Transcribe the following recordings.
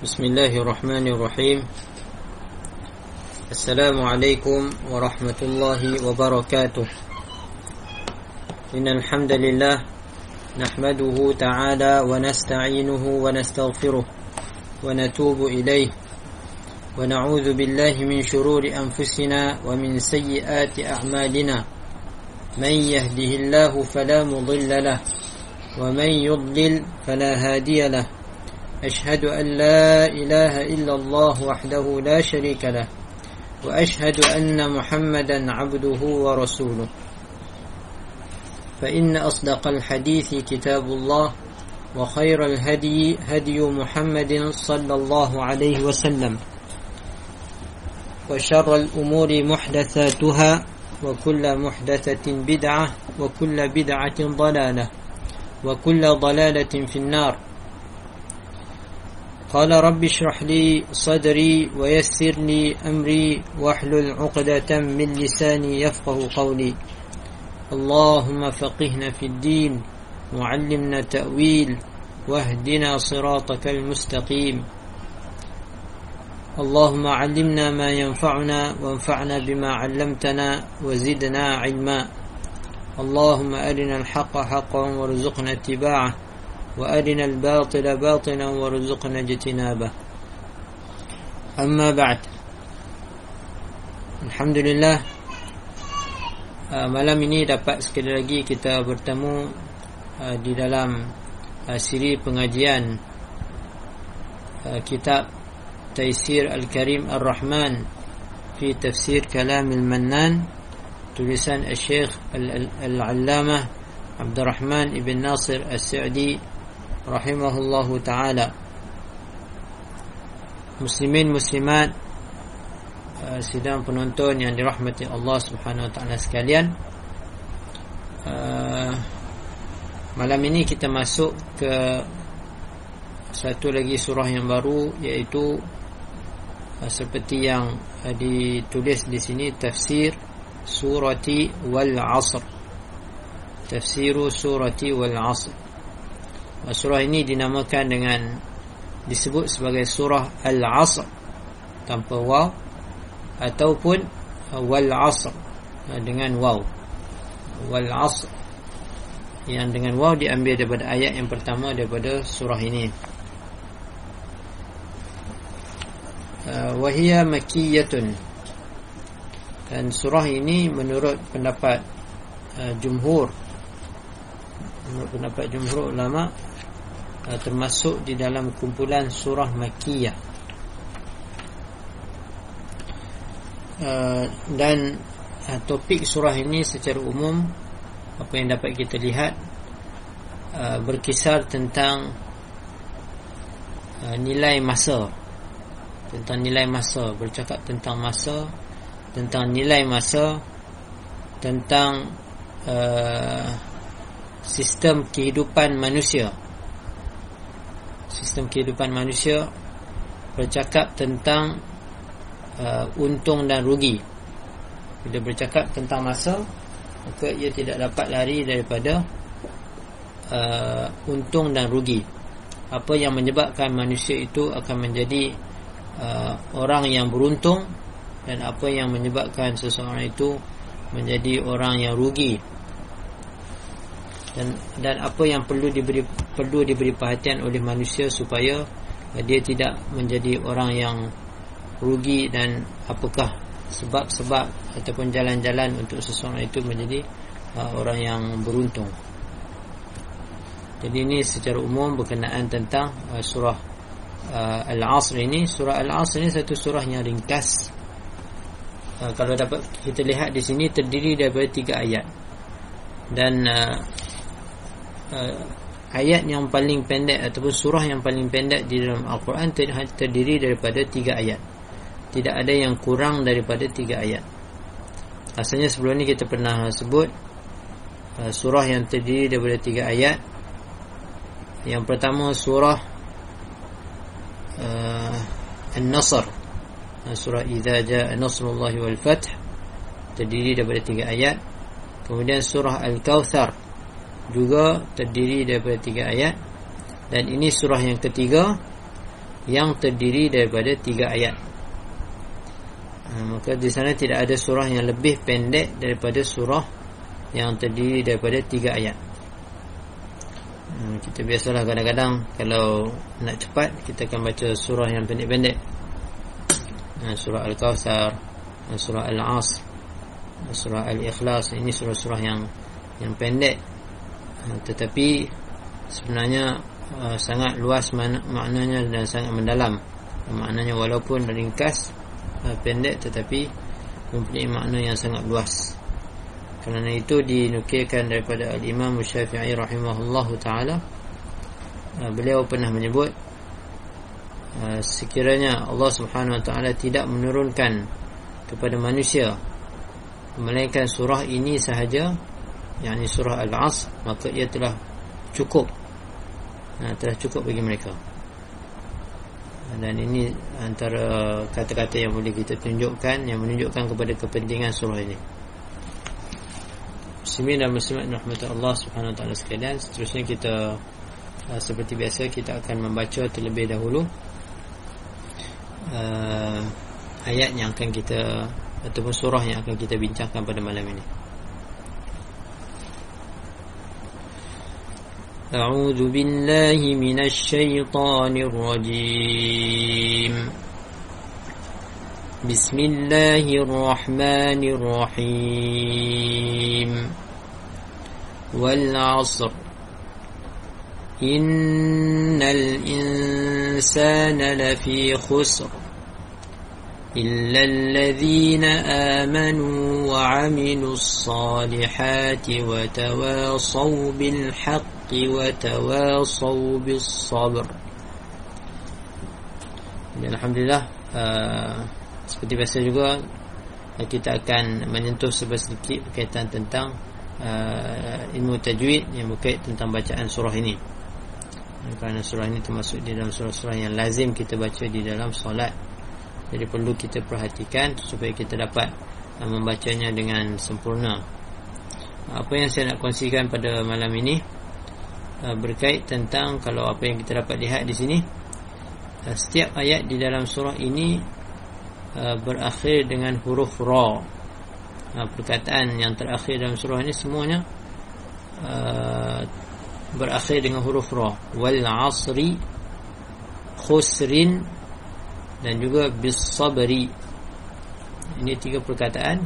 بسم الله الرحمن الرحيم. السلام عليكم ورحمة الله وبركاته. إن الحمد لله نحمده تعالى ونستعينه ونستغفره ونتوب إليه. ونعوذ بالله من شرور أنفسنا ومن سيئات أعمالنا. من يهده الله فلا مضل له ومن يضلل فلا هادي له. أشهد أن لا إله إلا الله وحده لا شريك له وأشهد أن محمدا عبده ورسوله. فإن أصدق الحديث كتاب الله وخير الهدي هدي محمد صلى الله عليه وسلم. وشر الأمور محدثاتها وكل محدثة بدعة وكل بدعة ضلالة وكل ضلالة في النار. قال رب اشرح لي صدري ويسر لي أمري واحلل عقدة من لساني يفقه قولي. اللهم فقهنا في الدين وعلمنا تأويل واهدنا صراطك المستقيم. اللهم علمنا ما ينفعنا وانفعنا بما علمتنا وزدنا علما. اللهم أرنا الحق حقا وارزقنا اتباعه. وأرنا الباطل باطلا وارزقنا اجتنابه أما بعد الحمد لله malam ini dapat sekali lagi kita bertemu di dalam siri pengajian kitab Taisir Al-Karim Ar-Rahman fi tafsir Kalam Al-Mannan tulisan Al-Syekh Al-Allamah Abdul Rahman Ibn Nasir Al-Sa'di rahimahullahu taala. Muslimin muslimat uh, sidang penonton yang dirahmati Allah Subhanahu wa taala sekalian. Uh, malam ini kita masuk ke satu lagi surah yang baru iaitu uh, seperti yang uh, ditulis di sini tafsir surati wal asr tafsiru surati wal asr surah ini dinamakan dengan disebut sebagai surah Al-Asr. Tanpa waw ataupun Wal Asr dengan waw. Wal Asr yang dengan waw diambil daripada ayat yang pertama daripada surah ini. Wahia makiyatun. Dan surah ini menurut pendapat jumhur. Menurut pendapat jumhur ulama termasuk di dalam kumpulan surah Makkiyah. Dan topik surah ini secara umum apa yang dapat kita lihat berkisar tentang nilai masa. Tentang nilai masa bercakap tentang masa tentang nilai masa tentang uh, sistem kehidupan manusia sistem kehidupan manusia bercakap tentang uh, untung dan rugi. Bila bercakap tentang masa maka ia tidak dapat lari daripada uh, untung dan rugi. Apa yang menyebabkan manusia itu akan menjadi uh, orang yang beruntung dan apa yang menyebabkan seseorang itu menjadi orang yang rugi dan dan apa yang perlu diberi perlu diberi perhatian oleh manusia supaya dia tidak menjadi orang yang rugi dan apakah sebab-sebab ataupun jalan-jalan untuk seseorang itu menjadi uh, orang yang beruntung. Jadi ini secara umum berkenaan tentang uh, surah uh, Al-Asr ini. Surah Al-Asr ini satu surah yang ringkas. Uh, kalau dapat kita lihat di sini terdiri daripada tiga ayat. Dan uh, uh, ayat yang paling pendek ataupun surah yang paling pendek di dalam Al-Quran terdiri daripada tiga ayat. Tidak ada yang kurang daripada tiga ayat. Asalnya sebelum ni kita pernah sebut uh, surah yang terdiri daripada tiga ayat. Yang pertama surah uh, An-Nasr. Surah Idza Jaa Nasrullahi wal Fath terdiri daripada tiga ayat. Kemudian surah Al-Kautsar juga terdiri daripada tiga ayat. Dan ini surah yang ketiga yang terdiri daripada tiga ayat. Ha, maka di sana tidak ada surah yang lebih pendek daripada surah yang terdiri daripada tiga ayat. Ha, kita biasalah kadang-kadang kalau nak cepat kita akan baca surah yang pendek-pendek. Ha, surah Al-Kawthar surah Al-Asr surah Al-Ikhlas. Ini surah-surah yang yang pendek tetapi sebenarnya uh, sangat luas maknanya dan sangat mendalam. Maknanya walaupun ringkas uh, pendek tetapi mempunyai makna yang sangat luas. Kerana itu dinukilkan daripada al-Imam Syafi'i rahimahullahu taala. Uh, beliau pernah menyebut sekiranya Allah Subhanahu wa taala tidak menurunkan kepada manusia melainkan surah ini sahaja yakni surah al-asr maka ia telah cukup. Ha, telah cukup bagi mereka. Dan ini antara kata-kata yang boleh kita tunjukkan yang menunjukkan kepada kepentingan surah ini. Bismillah dan muslimat Allah subhanahu ta'ala sekalian. Seterusnya kita uh, seperti biasa kita akan membaca terlebih dahulu uh, ayat yang akan kita ataupun surah yang akan kita bincangkan pada malam ini أعوذ بالله من الشيطان الرجيم. بسم الله الرحمن الرحيم. والعصر. إن الإنسان لفي خسر. إلا الذين آمنوا وعملوا الصالحات وتواصوا بالحق. وتواصوا بالصبر Alhamdulillah uh, Seperti biasa juga Kita akan menyentuh sedikit Berkaitan tentang uh, Ilmu tajwid Yang berkait tentang bacaan surah ini Kerana surah ini termasuk Di dalam surah-surah yang lazim Kita baca di dalam solat jadi perlu kita perhatikan supaya kita dapat uh, membacanya dengan sempurna. Apa yang saya nak kongsikan pada malam ini uh, Berkait tentang kalau apa yang kita dapat lihat di sini uh, setiap ayat di dalam surah ini berakhir dengan huruf ra. Perkataan yang terakhir dalam surah ini semuanya berakhir dengan huruf ra. Wal 'asri khusrin dan juga bisabri ini tiga perkataan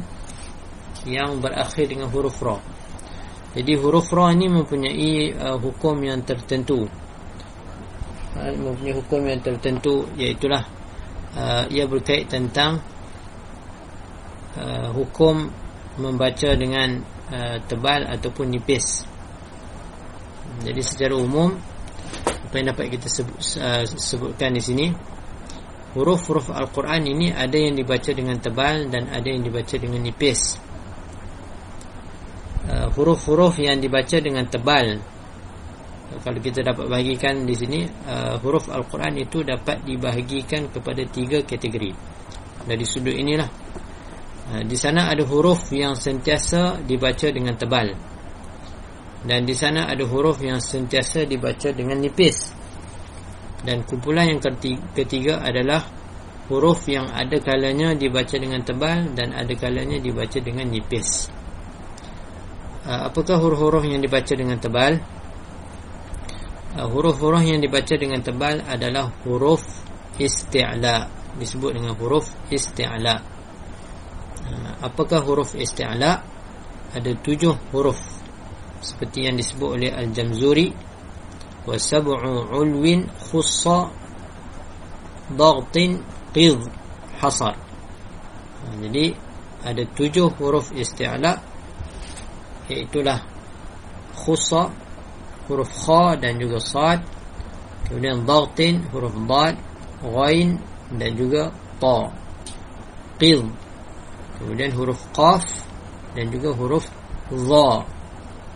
yang berakhir dengan huruf ra jadi huruf ra ini mempunyai uh, hukum yang tertentu uh, mempunyai hukum yang tertentu iaitulah uh, ia berkait tentang uh, hukum membaca dengan uh, tebal ataupun nipis jadi secara umum apa yang dapat kita sebut, uh, sebutkan di sini huruf-huruf Al-Quran ini ada yang dibaca dengan tebal dan ada yang dibaca dengan nipis. Huruf-huruf yang dibaca dengan tebal, kalau kita dapat bahagikan di sini, uh, huruf Al-Quran itu dapat dibahagikan kepada tiga kategori. Dari sudut inilah. Uh, di sana ada huruf yang sentiasa dibaca dengan tebal. Dan di sana ada huruf yang sentiasa dibaca dengan nipis dan kumpulan yang ketiga adalah huruf yang ada kalanya dibaca dengan tebal dan ada kalanya dibaca dengan nipis. Uh, apakah huruf-huruf yang dibaca dengan tebal? Uh, huruf-huruf yang dibaca dengan tebal adalah huruf isti'la. Disebut dengan huruf isti'la. Uh, apakah huruf isti'la? Ada tujuh huruf. Seperti yang disebut oleh Al-Jamzuri وسبع علو خص ضغط قض حصر jadi ada tujuh huruf isti'la iaitulah khusa huruf kha dan juga sad. Kemudian dagtin huruf dad ghain dan juga ta. Qid kemudian huruf qaf dan juga huruf dha.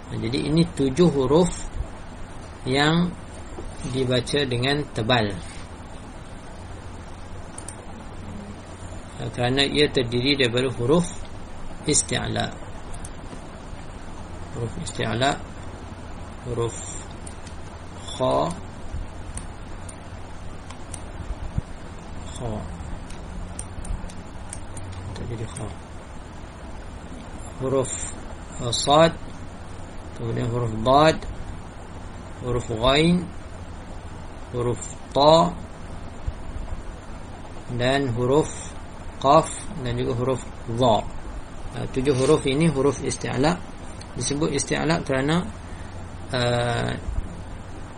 Jadi ini tujuh huruf yang dibaca dengan tebal. Kerana ia terdiri daripada huruf isti'la huruf isti'la huruf kha kha. Tak jadi kha. Huruf sad kemudian huruf dad huruf ghain huruf ta dan huruf qaf dan juga huruf uh, tujuh huruf ini huruf isti'la disebut isti'la kerana uh,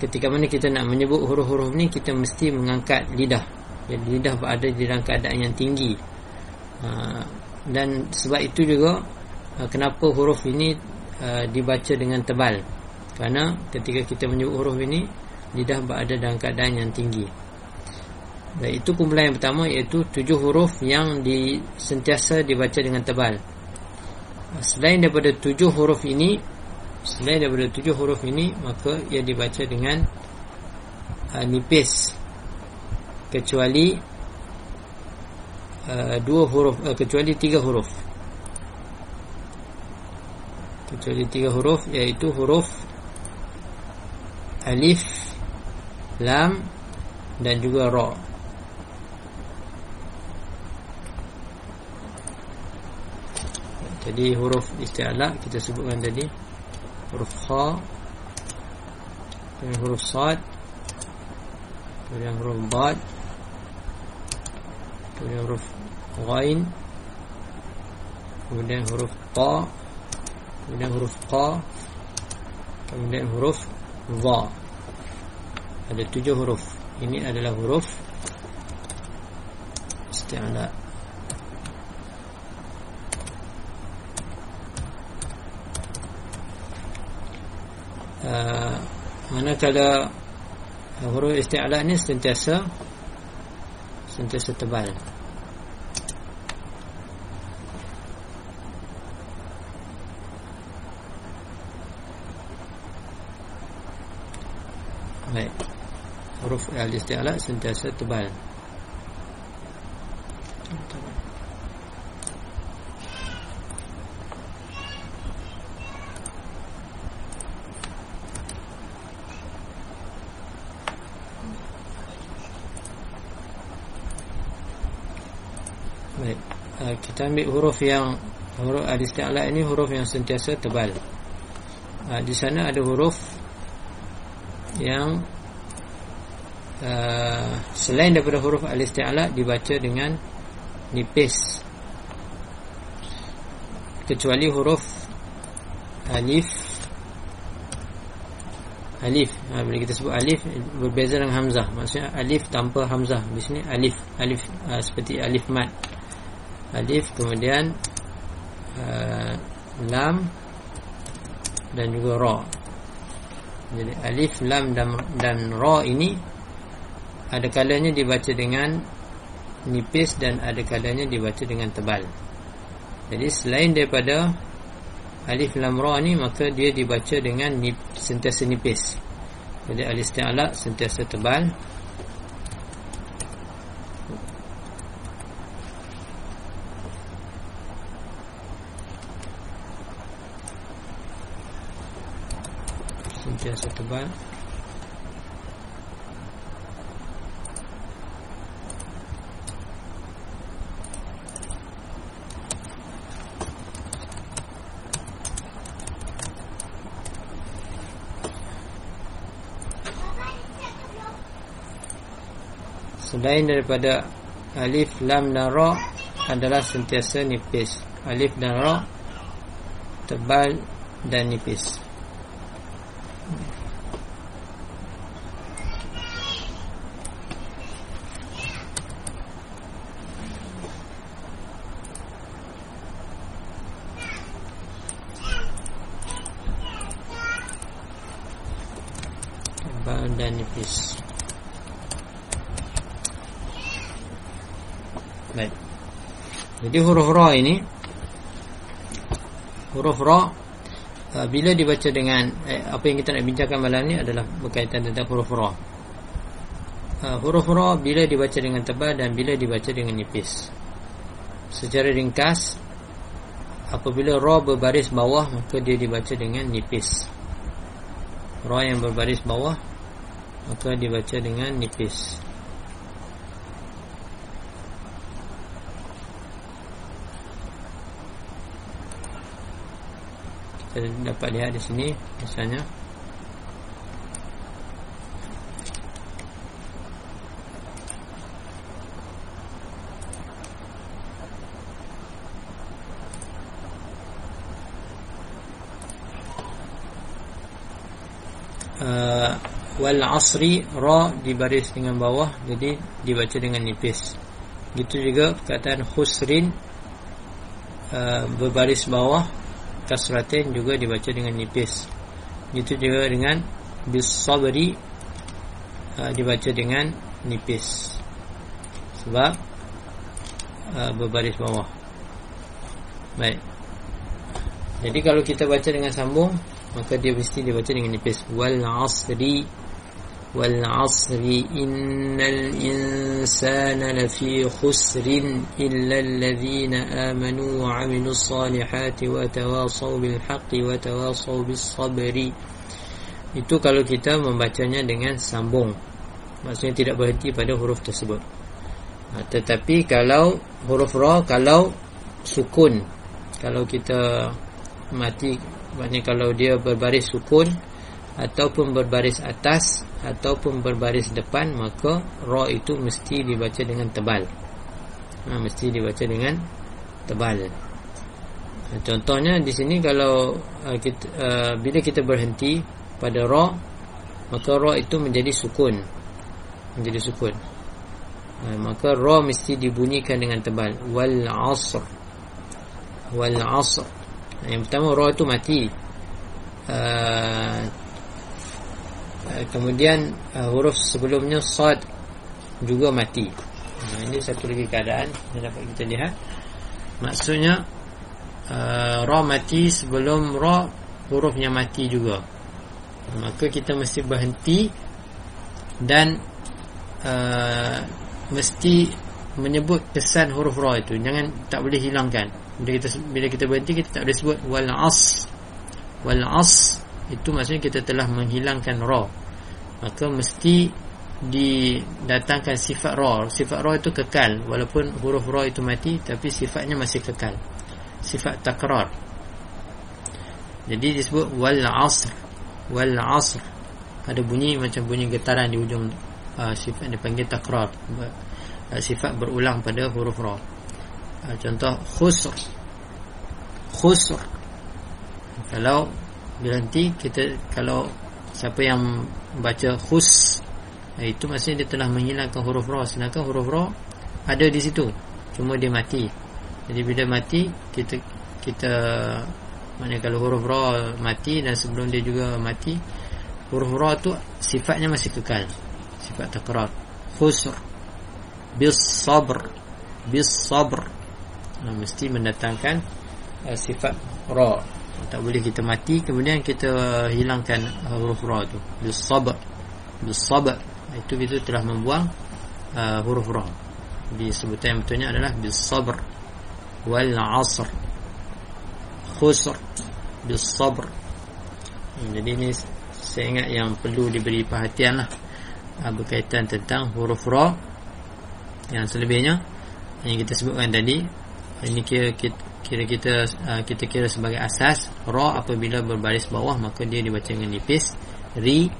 ketika mana kita nak menyebut huruf-huruf ni kita mesti mengangkat lidah. Jadi lidah berada di dalam keadaan yang tinggi. Uh, dan sebab itu juga uh, kenapa huruf ini uh, dibaca dengan tebal? Kerana ketika kita menyebut huruf ini lidah berada dalam keadaan yang tinggi. Dan itu kumpulan yang pertama iaitu tujuh huruf yang di, sentiasa dibaca dengan tebal selain daripada tujuh huruf ini selain daripada tujuh huruf ini maka ia dibaca dengan uh, nipis. Kecuali uh, dua huruf uh, kecuali tiga huruf. Kecuali tiga huruf iaitu huruf alif lam dan juga ra jadi huruf isti'ala kita sebutkan tadi. Huruf kha kemudian huruf sad kemudian huruf bad kemudian huruf ghain kemudian huruf ta kemudian huruf qa kemudian huruf dha. Ada tujuh huruf. Ini adalah huruf isti'ala uh, manakala huruf isti'ala ni sentiasa sentiasa tebal. Baik. Huruf al-isti'ala sentiasa tebal kita ambil huruf yang huruf al-isti'la ini huruf yang sentiasa tebal. Ha, di sana ada huruf yang uh, selain daripada huruf al-isti'la dibaca dengan nipis. Kecuali huruf alif alif ha, bila kita sebut alif berbeza dengan hamzah maksudnya alif tanpa hamzah di sini alif alif uh, seperti alif mat alif kemudian uh, lam dan juga ra. Jadi alif lam dan, dan ra ini ada kalanya dibaca dengan nipis dan ada kalanya dibaca dengan tebal. Jadi selain daripada alif lam ra ni maka dia dibaca dengan nip, sentiasa nipis. Jadi alif isti'ala sentiasa tebal sentiasa tebal Selain daripada alif, lam dan ra adalah sentiasa nipis. Alif dan ra tebal dan nipis. dan nipis Baik Jadi huruf ra ini Huruf ra uh, Bila dibaca dengan eh, Apa yang kita nak bincangkan malam ni adalah Berkaitan tentang huruf ra. Uh, Huruf ra bila dibaca dengan tebal Dan bila dibaca dengan nipis. Secara ringkas Apabila ra berbaris bawah Maka dia dibaca dengan nipis. Ra yang berbaris bawah maka dibaca dengan nipis kita dapat lihat di sini misalnya. Uh, wal asri ra di baris dengan bawah jadi dibaca dengan nipis. Gitu juga perkataan khusrin uh, berbaris bawah kasratin juga dibaca dengan nipis. Gitu juga dengan bis sabri uh, dibaca dengan nipis. Sebab uh, berbaris bawah. Baik. Jadi kalau kita baca dengan sambung maka dia mesti dibaca dengan nipis. Wal asri illa alladhina amanu wa amilus salihati wa tawasaw bil haqqi wa tawasaw bis sabri itu kalau kita membacanya dengan sambung. Maksudnya tidak berhenti pada huruf tersebut. Ha, tetapi kalau huruf ra kalau sukun. Kalau kita mati Maksudnya kalau dia berbaris sukun Ataupun berbaris atas Ataupun berbaris depan Maka ra itu mesti dibaca dengan tebal. Ha, Mesti dibaca dengan tebal. Ha, Contohnya di sini kalau uh, kita, uh, Bila kita berhenti pada ra Maka ra itu menjadi sukun. Menjadi sukun. Ha, Maka ra mesti dibunyikan dengan tebal. Wal asr. Wal asr. Yang pertama roh itu mati. Uh, Kemudian uh, Huruf sebelumnya Sad Juga mati. Uh, Ini satu lagi keadaan Yang dapat kita lihat. Maksudnya uh, Roh mati sebelum roh Hurufnya mati juga. Maka kita mesti berhenti Dan uh, Mesti Menyebut kesan huruf roh itu. Jangan tak boleh hilangkan. Bila kita bila kita berhenti kita tak boleh sebut wal as wal as itu maksudnya kita telah menghilangkan ra maka mesti didatangkan sifat ra. Sifat ra itu kekal. Walaupun huruf ra itu mati tapi sifatnya masih kekal. Sifat takrar. Jadi disebut wal asr. Wal asr. Ada bunyi macam bunyi getaran di ujung uh, sifat dipanggil takrar. Uh, sifat berulang pada huruf ra. Ha, contoh khusr. Khusr. Kalau berhenti kita kalau siapa yang baca khus itu maksudnya dia telah menghilangkan huruf ra. Sedangkan huruf ra ada di situ cuma dia mati. Jadi bila mati kita kita maknanya kalau huruf ra mati dan sebelum dia juga mati huruf ra tu sifatnya masih kekal sifat takrar khusr bis sabr bis sabr. Uh, mesti mendatangkan uh, sifat ra tak boleh kita mati kemudian kita hilangkan huruf ra tu. Bisab bisab itu kita telah membuang uh, huruf ra. Di sebutan betulnya adalah bisabr wal asr khusr bisabr jadi ini saya ingat yang perlu diberi perhatian lah berkaitan tentang huruf ra. Yang selebihnya yang kita sebutkan tadi ini kira kita kira kita uh, kita kira sebagai asas ra apabila berbaris bawah maka dia dibaca dengan nipis ri.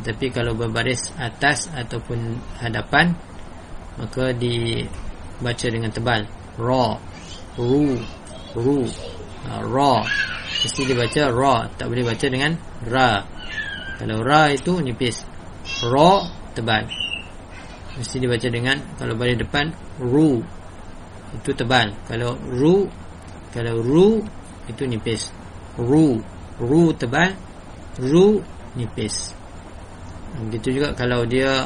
Tetapi kalau berbaris atas ataupun hadapan maka dibaca dengan tebal. Ra ru ru uh, ra. Mesti dibaca ra tak boleh baca dengan ra. Kalau ra itu nipis. Ra tebal. Mesti dibaca dengan kalau baris depan ru. Itu tebal. Kalau ru kalau ru itu nipis. Ru. Ru tebal ru nipis. Begitu juga kalau dia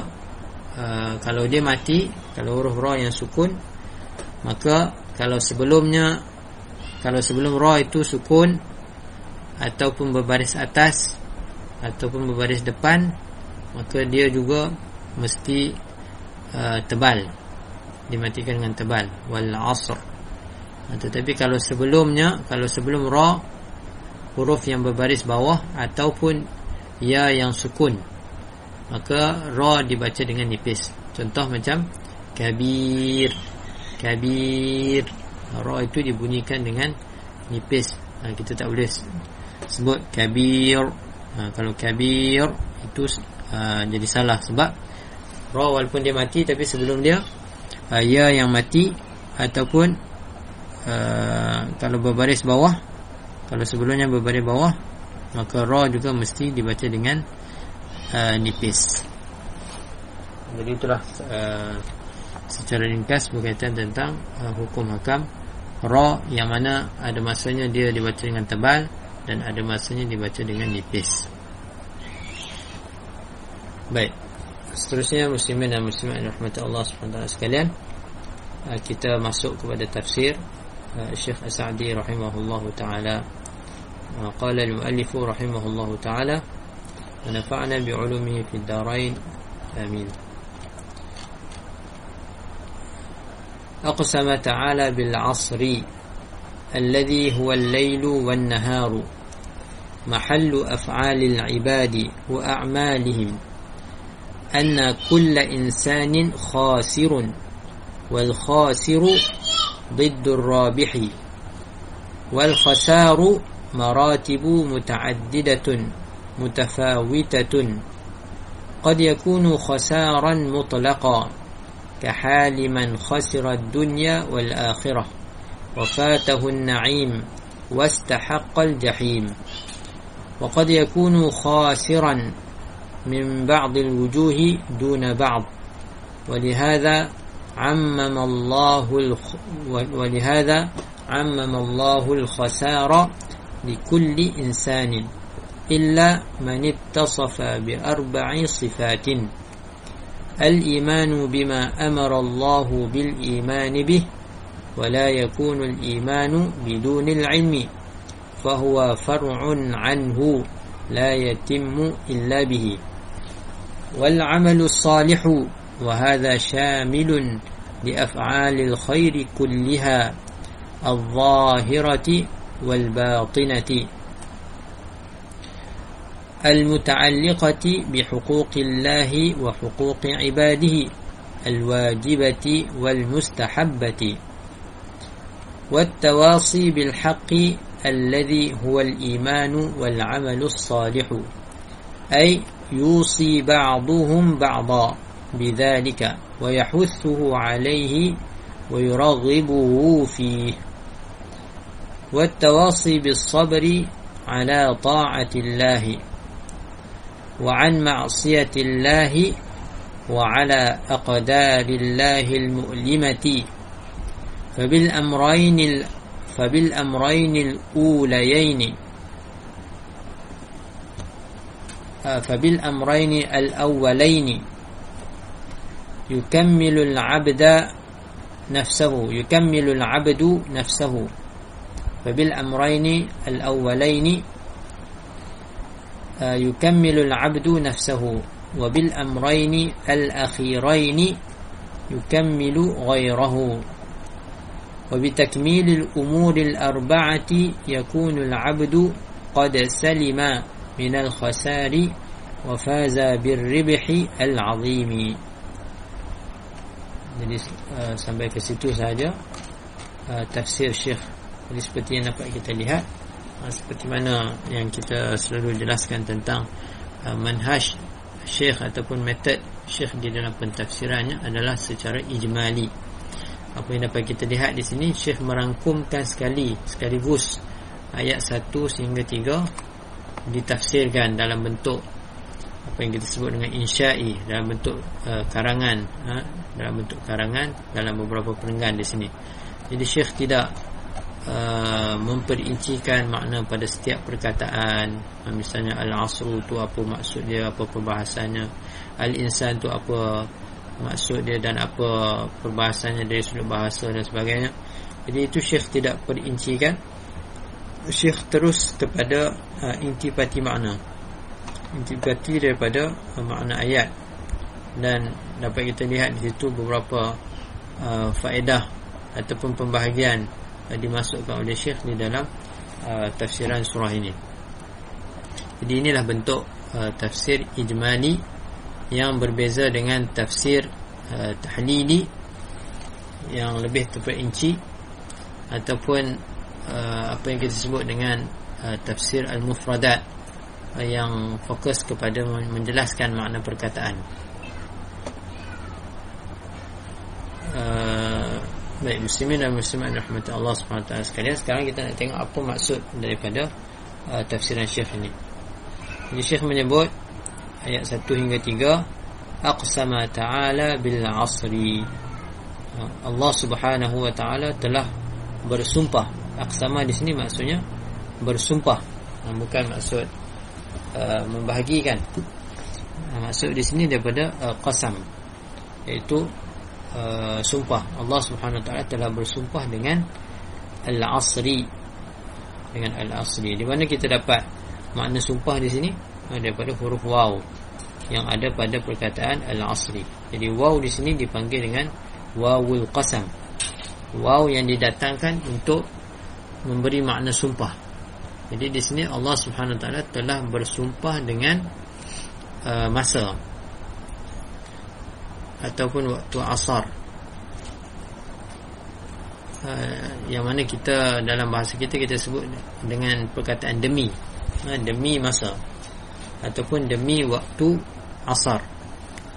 uh, kalau dia mati kalau huruf ra yang sukun maka kalau sebelumnya kalau sebelum ra itu sukun ataupun berbaris atas ataupun berbaris depan maka dia juga mesti uh, tebal. Dimatikan dengan tebal. Wal asr tetapi kalau sebelumnya kalau sebelum ra huruf yang berbaris bawah ataupun ya yang sukun maka ra dibaca dengan nipis. Contoh macam kabir kabir. Ra itu dibunyikan dengan nipis. Ha, kita tak boleh sebut kabir. Ha, kalau kabir itu uh, jadi salah sebab ra walaupun dia mati tapi sebelum dia uh, ya yang mati ataupun uh, kalau berbaris bawah kalau sebelumnya berbaris bawah maka ra juga mesti dibaca dengan uh, nipis. Jadi itulah uh, secara ringkas berkaitan tentang uh, hukum hakam. Ra yang mana ada masanya dia dibaca dengan tebal dan ada masanya dibaca dengan nipis. Baik. Seterusnya muslimin dan muslimat rahmat Allah SWT sekalian uh, kita masuk kepada tafsir uh, Syekh As-Sa'di rahimahullah ta'ala uh, qala al-muallifu rahimahullah ta'ala ونفعنا بعلومه في الدارين. آمين. أقسم تعالى بالعصر الذي هو الليل والنهار محل أفعال العباد وأعمالهم أن كل إنسان خاسر والخاسر ضد الرابح. والخسار مراتب متعددة متفاوتة. قد يكون خسارا مطلقا كحال من خسر الدنيا والآخرة وفاته النعيم واستحق الجحيم. وقد يكون خاسرا من بعض الوجوه دون بعض. ولهذا عمم الله الخ... ولهذا عمم الله الخسارة لكل إنسان إلا من اتصف بأربع صفات. الإيمان بما أمر الله بالإيمان به ولا يكون الإيمان بدون العلم فهو فرع عنه لا يتم إلا به. والعمل الصالح وهذا شامل لأفعال الخير كلها الظاهرة والباطنة. المتعلقة بحقوق الله وحقوق عباده الواجبة والمستحبة. والتواصي بالحق الذي هو الإيمان والعمل الصالح أي يوصي بعضهم بعضا. بذلك ويحثه عليه ويرغبه فيه. والتواصي بالصبر على طاعة الله وعن معصية الله وعلى أقدار الله المؤلمة. فبالأمرين فبالأمرين الأوليين. فبالأمرين الأولين. يكمل العبد نفسه يكمل العبد نفسه. فبالأمرين الأولين يكمل العبد نفسه. وبالأمرين الأخيرين يكمل غيره. وبتكميل الأمور الأربعة يكون العبد قد سلم من الخسار وفاز بالربح العظيم. Jadi uh, sampai ke situ saja uh, tafsir Syekh. Jadi seperti yang dapat kita lihat Ha, seperti mana yang kita selalu jelaskan tentang uh, manhaj syekh ataupun metod syekh di dalam pentafsirannya adalah secara ijmali. Apa yang dapat kita lihat di sini syekh merangkumkan sekali sekaligus ayat 1 sehingga 3 ditafsirkan dalam bentuk apa yang kita sebut dengan insya'i dalam bentuk uh, karangan ha, dalam bentuk karangan dalam beberapa perenggan di sini. Jadi syekh tidak Uh, memperincikan makna pada setiap perkataan. Uh, misalnya al-asru tu apa maksud dia apa perbahasannya. Al-insan tu apa maksud dia dan apa perbahasannya dari sudut bahasa dan sebagainya. Jadi itu syekh tidak perincikan. Syekh terus kepada uh, intipati makna. Intipati daripada uh, makna ayat. Dan dapat kita lihat di situ beberapa uh, faedah ataupun pembahagian dimasukkan oleh Syekh di dalam uh, tafsiran surah ini. Jadi inilah bentuk uh, tafsir ijmali yang berbeza dengan tafsir uh, tahlili yang lebih terperinci ataupun uh, apa yang kita sebut dengan uh, tafsir al-mufradat uh, yang fokus kepada menjelaskan makna perkataan uh, baik muslimin dan muslimat rahmat Allah SWT sekalian sekarang kita nak tengok apa maksud daripada uh, tafsiran syekh ini jadi syekh menyebut ayat 1 hingga 3 aqsama ta'ala bil asri Allah Subhanahu wa taala telah bersumpah. Aqsama di sini maksudnya bersumpah. Bukan maksud uh, membahagikan. Maksud di sini daripada uh, qasam iaitu uh, sumpah. Allah Subhanahu taala telah bersumpah dengan al-asri dengan al-asri. Di mana kita dapat makna sumpah di sini daripada huruf waw yang ada pada perkataan al-asri. Jadi waw di sini dipanggil dengan wawul qasam waw yang didatangkan untuk memberi makna sumpah jadi di sini Allah Subhanahu Taala telah bersumpah dengan uh, masa ataupun waktu asar. Uh, yang mana kita dalam bahasa kita kita sebut dengan perkataan demi. Uh, demi masa. Ataupun demi waktu asar.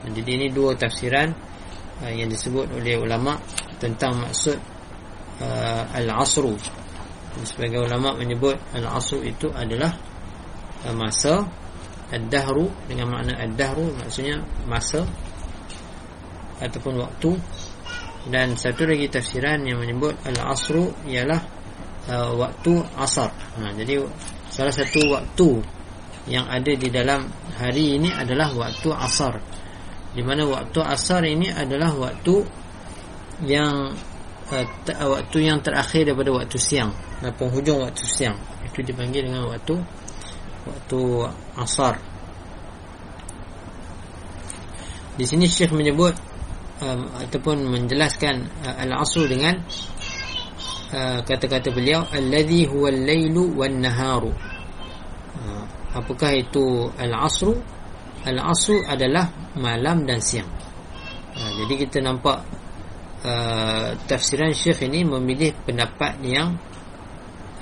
Jadi ini dua tafsiran uh, yang disebut oleh ulama tentang maksud uh, al-asru. Sebagai ulama menyebut al-asru itu adalah uh, masa ad-dahru dengan makna ad-dahru maksudnya masa ataupun waktu. Dan satu lagi tafsiran yang menyebut al-asru ialah uh, waktu asar. Ha, jadi salah satu waktu yang ada di dalam hari ini adalah waktu asar. Di mana waktu asar ini adalah waktu yang uh, waktu yang terakhir daripada waktu siang. Dan penghujung waktu siang. Itu dipanggil dengan waktu waktu asar. Di sini Syekh menyebut um, ataupun menjelaskan uh, al-asr dengan uh, kata-kata uh, beliau allazi huwa al-lailu wan-naharu. Uh, apakah itu al-asr? Al-Asr adalah malam dan siang. Ha, Jadi kita nampak uh, Tafsiran Syekh ini memilih pendapat yang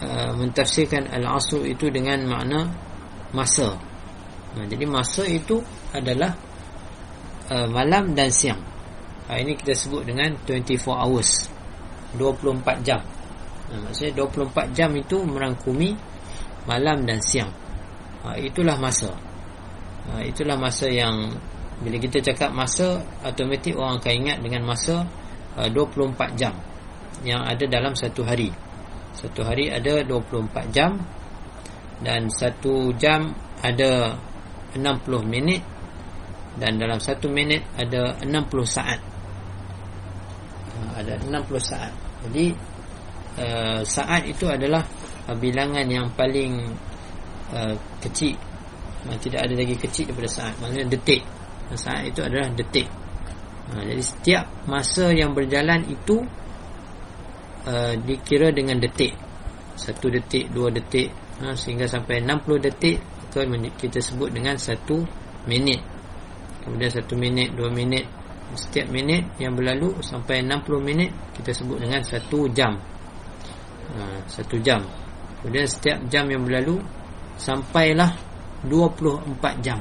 uh, Mentafsirkan Al-Asr itu dengan makna Masa. Ha, Jadi masa itu adalah uh, Malam dan siang ha, Ini kita sebut dengan 24 hours. 24 jam. Ha, Maksudnya 24 jam itu merangkumi Malam dan siang. Ha, Itulah masa. Ha, itulah masa yang bila kita cakap masa automatik orang akan ingat dengan masa uh, 24 jam yang ada dalam satu hari. Satu hari ada 24 jam dan satu jam ada 60 minit dan dalam satu minit ada 60 saat ada 60 saat. Jadi uh, saat itu adalah uh, bilangan yang paling uh, kecil. Ha, tidak ada lagi kecil daripada saat. Maksudnya detik. Saat itu adalah detik. Ha, jadi setiap masa yang berjalan itu uh, dikira dengan detik. Satu detik, dua detik. Ha, sehingga sampai 60 detik kita sebut dengan satu minit. Kemudian satu minit, dua minit setiap minit yang berlalu sampai 60 minit kita sebut dengan satu jam. Ha, satu jam. Kemudian setiap jam yang berlalu sampailah 24 jam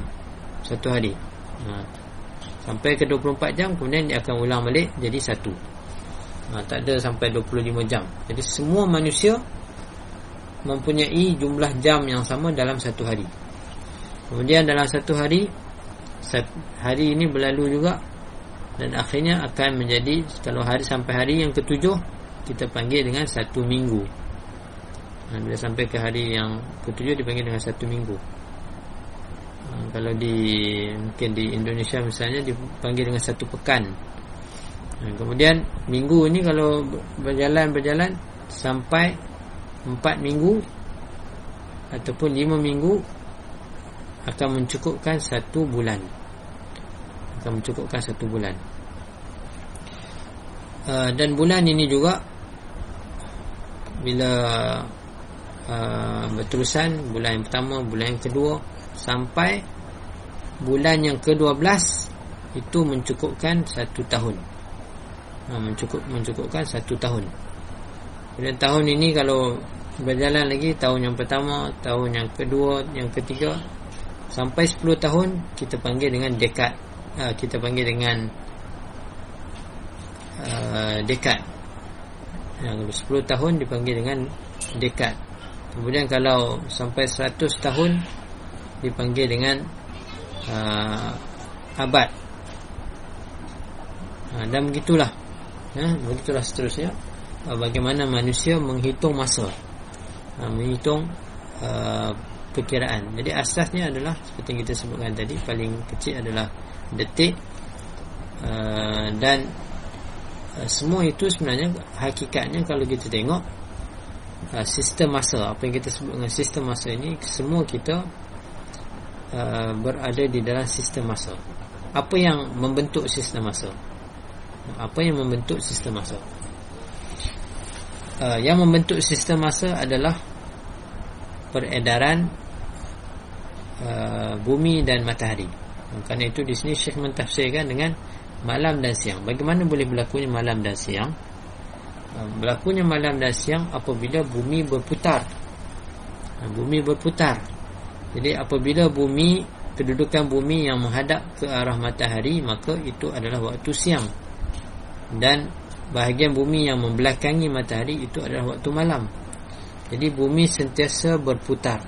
satu hari. Ha. sampai ke 24 jam kemudian dia akan ulang balik jadi satu. Ha, tak ada sampai 25 jam. Jadi semua manusia mempunyai jumlah jam yang sama dalam satu hari. Kemudian dalam satu hari hari ini berlalu juga dan akhirnya akan menjadi kalau hari sampai hari yang ketujuh kita panggil dengan satu minggu. Ha, bila sampai ke hari yang ketujuh dipanggil dengan satu minggu. Kalau di mungkin di Indonesia misalnya dipanggil dengan satu pekan. Kemudian minggu ini kalau berjalan-berjalan sampai empat minggu ataupun lima minggu akan mencukupkan satu bulan akan mencukupkan satu bulan. Uh, dan bulan ini juga bila uh, berterusan bulan yang pertama bulan yang kedua sampai bulan yang ke-12 itu mencukupkan satu tahun. Ha, mencukup mencukupkan satu tahun. Dan tahun ini kalau berjalan lagi tahun yang pertama tahun yang kedua yang ketiga sampai 10 tahun kita panggil dengan dekad uh, kita panggil dengan uh, dekad yang 10 tahun dipanggil dengan dekad kemudian kalau sampai 100 tahun dipanggil dengan uh, abad. Uh, dan begitulah. Uh, begitulah seterusnya. Uh, bagaimana manusia menghitung masa. Uh, menghitung uh, perkiraan. Jadi asasnya adalah seperti yang kita sebutkan tadi paling kecil adalah detik uh, dan uh, semua itu sebenarnya hakikatnya kalau kita tengok uh, sistem masa apa yang kita sebut dengan sistem masa ini semua kita uh, berada di dalam sistem masa. Apa yang membentuk sistem masa? Apa yang membentuk sistem masa? Uh, yang membentuk sistem masa adalah peredaran uh, bumi dan matahari. Kerana itu di sini Syekh mentafsirkan dengan malam dan siang. Bagaimana boleh berlakunya malam dan siang? Uh, berlakunya malam dan siang apabila bumi berputar. Uh, bumi berputar. Jadi apabila bumi kedudukan bumi yang menghadap ke arah matahari maka itu adalah waktu siang. Dan bahagian bumi yang membelakangi matahari itu adalah waktu malam jadi bumi sentiasa berputar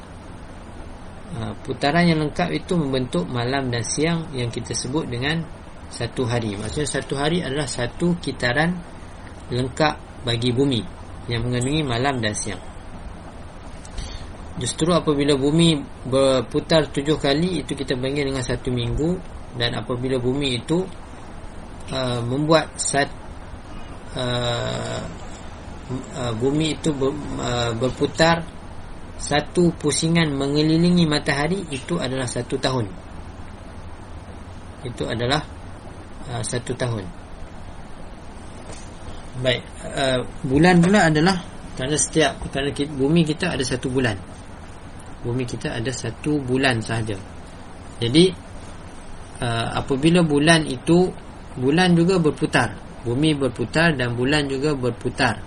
putaran yang lengkap itu membentuk malam dan siang yang kita sebut dengan satu hari. Maksudnya satu hari adalah satu kitaran lengkap bagi bumi yang mengandungi malam dan siang. Justru apabila bumi berputar tujuh kali itu kita panggil dengan satu minggu. Dan apabila bumi itu uh, membuat satu uh, uh, bumi itu ber, uh, berputar satu pusingan mengelilingi matahari itu adalah satu tahun. Itu adalah uh, satu tahun. Baik uh, bulan pula adalah kerana setiap kerana kita, bumi kita ada satu bulan. Bumi kita ada satu bulan sahaja. Jadi uh, apabila bulan itu bulan juga berputar. Bumi berputar dan bulan juga berputar.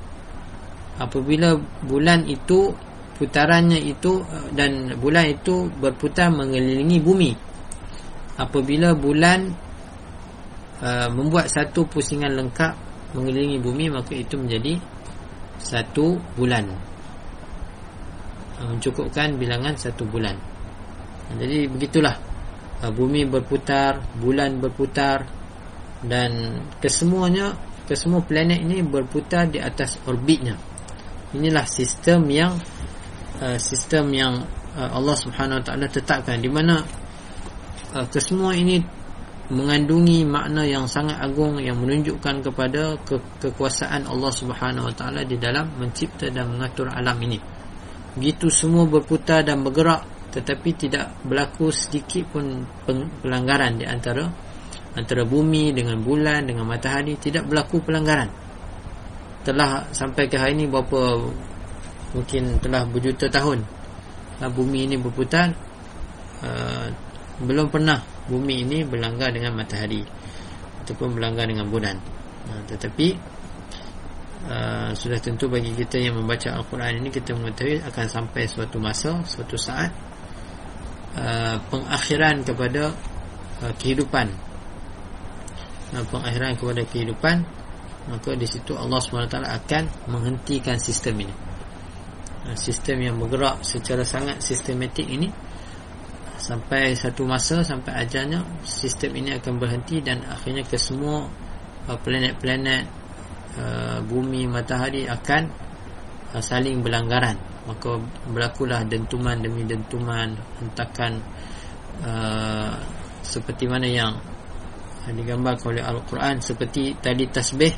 Apabila bulan itu putarannya itu dan bulan itu berputar mengelilingi bumi. Apabila bulan uh, membuat satu pusingan lengkap mengelilingi bumi maka itu menjadi satu bulan. Uh, mencukupkan bilangan satu bulan. Jadi begitulah. Uh, bumi berputar bulan berputar dan kesemuanya kesemua planet ini berputar di atas orbitnya. Inilah sistem yang uh, sistem yang uh, Allah Subhanahu Wa Taala tetapkan di mana uh, kesemua ini mengandungi makna yang sangat agung yang menunjukkan kepada ke kekuasaan Allah Subhanahu Wa Taala di dalam mencipta dan mengatur alam ini. Begitu semua berputar dan bergerak tetapi tidak berlaku sedikit pun pelanggaran di antara antara bumi dengan bulan dengan matahari tidak berlaku pelanggaran telah sampai ke hari ini berapa mungkin telah berjuta tahun. Uh, bumi ini berputar. Uh, belum pernah bumi ini berlanggar dengan matahari ataupun berlanggar dengan bulan. Uh, tetapi uh, sudah tentu bagi kita yang membaca Al-Quran ini kita mengetahui akan sampai suatu masa suatu saat uh, pengakhiran kepada uh, kehidupan. Uh, pengakhiran kepada kehidupan maka di situ Allah SWT akan menghentikan sistem ini sistem yang bergerak secara sangat sistematik ini sampai satu masa sampai ajalnya sistem ini akan berhenti dan akhirnya ke semua uh, planet-planet uh, bumi matahari akan saling berlanggaran. Maka berlakulah dentuman demi dentuman hentakan uh, seperti mana yang digambarkan oleh Al-Quran seperti tadi tasbih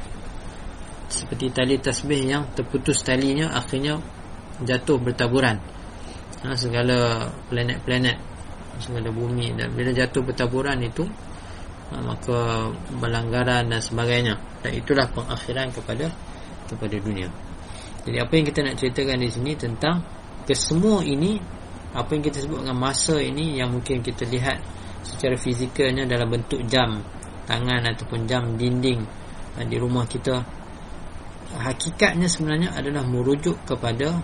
seperti tali tasbih yang terputus talinya akhirnya jatuh bertaburan. Ha, segala planet-planet segala bumi dan bila jatuh bertaburan itu ha, maka berlanggaran dan sebagainya. Dan itulah pengakhiran kepada kepada dunia. Jadi apa yang kita nak ceritakan di sini tentang kesemua ini apa yang kita sebut dengan masa ini yang mungkin kita lihat secara fizikalnya dalam bentuk jam tangan ataupun jam dinding ha, di rumah kita hakikatnya sebenarnya adalah merujuk kepada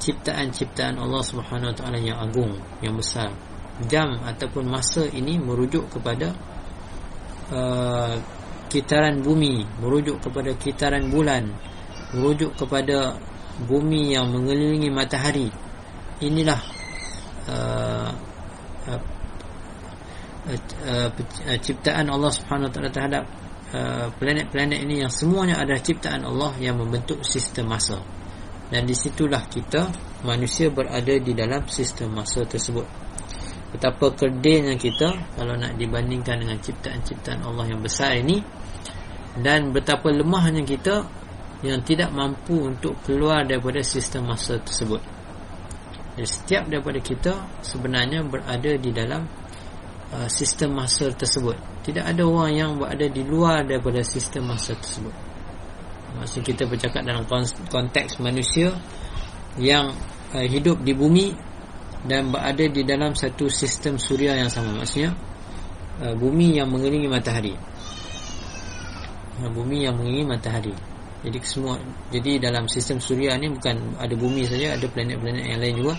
ciptaan-ciptaan Allah Subhanahu Wa Taala yang agung, yang besar. Jam ataupun masa ini merujuk kepada uh, kitaran bumi, merujuk kepada kitaran bulan, merujuk kepada bumi yang mengelilingi matahari. Inilah uh, uh, uh, uh, ciptaan Allah Subhanahu Wa Taala terhadap Uh, planet-planet ini yang semuanya adalah ciptaan Allah yang membentuk sistem masa dan disitulah kita manusia berada di dalam sistem masa tersebut. Betapa kerdilnya kita kalau nak dibandingkan dengan ciptaan-ciptaan Allah yang besar ini dan betapa lemahnya kita yang tidak mampu untuk keluar daripada sistem masa tersebut. Jadi setiap daripada kita sebenarnya berada di dalam uh, sistem masa tersebut. Tidak ada orang yang berada di luar daripada sistem masa tersebut maksud kita bercakap dalam konteks manusia yang uh, hidup di bumi dan berada di dalam satu sistem suria yang sama. Maksudnya uh, bumi yang mengelilingi matahari. Uh, bumi yang mengelilingi matahari. Jadi semua jadi dalam sistem suria ni bukan ada bumi saja ada planet-planet yang lain juga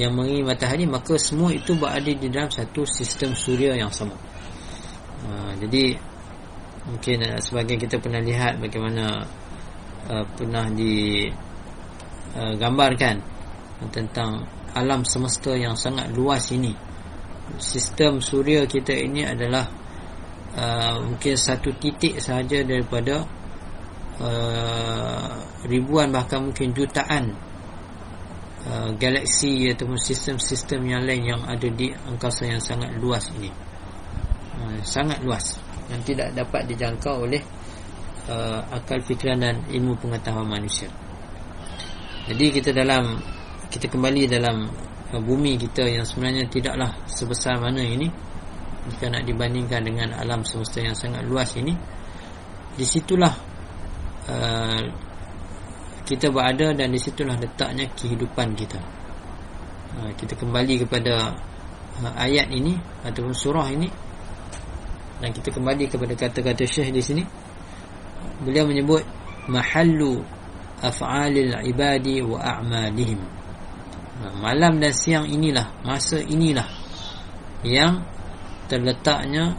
yang mengelilingi matahari maka semua itu berada di dalam satu sistem suria yang sama. Uh, jadi mungkin sebagian kita pernah lihat bagaimana uh, pernah digambarkan uh, tentang alam semesta yang sangat luas ini. Sistem suria kita ini adalah uh, mungkin satu titik sahaja daripada uh, ribuan bahkan mungkin jutaan Uh, galaksi ataupun sistem-sistem yang lain yang ada di angkasa yang sangat luas ini. Uh, sangat luas yang tidak dapat dijangkau oleh uh, akal fikiran dan ilmu pengetahuan manusia jadi kita dalam kita kembali dalam uh, bumi kita yang sebenarnya tidaklah sebesar mana ini jika nak dibandingkan dengan alam semesta yang sangat luas ini disitulah uh, kita berada dan di situlah letaknya kehidupan kita. Ha, kita kembali kepada ha, ayat ini ataupun surah ini dan kita kembali kepada kata-kata Syekh di sini. Beliau menyebut mahallu af'alil ibadi wa a'malihim. Ha, malam dan siang inilah, masa inilah yang terletaknya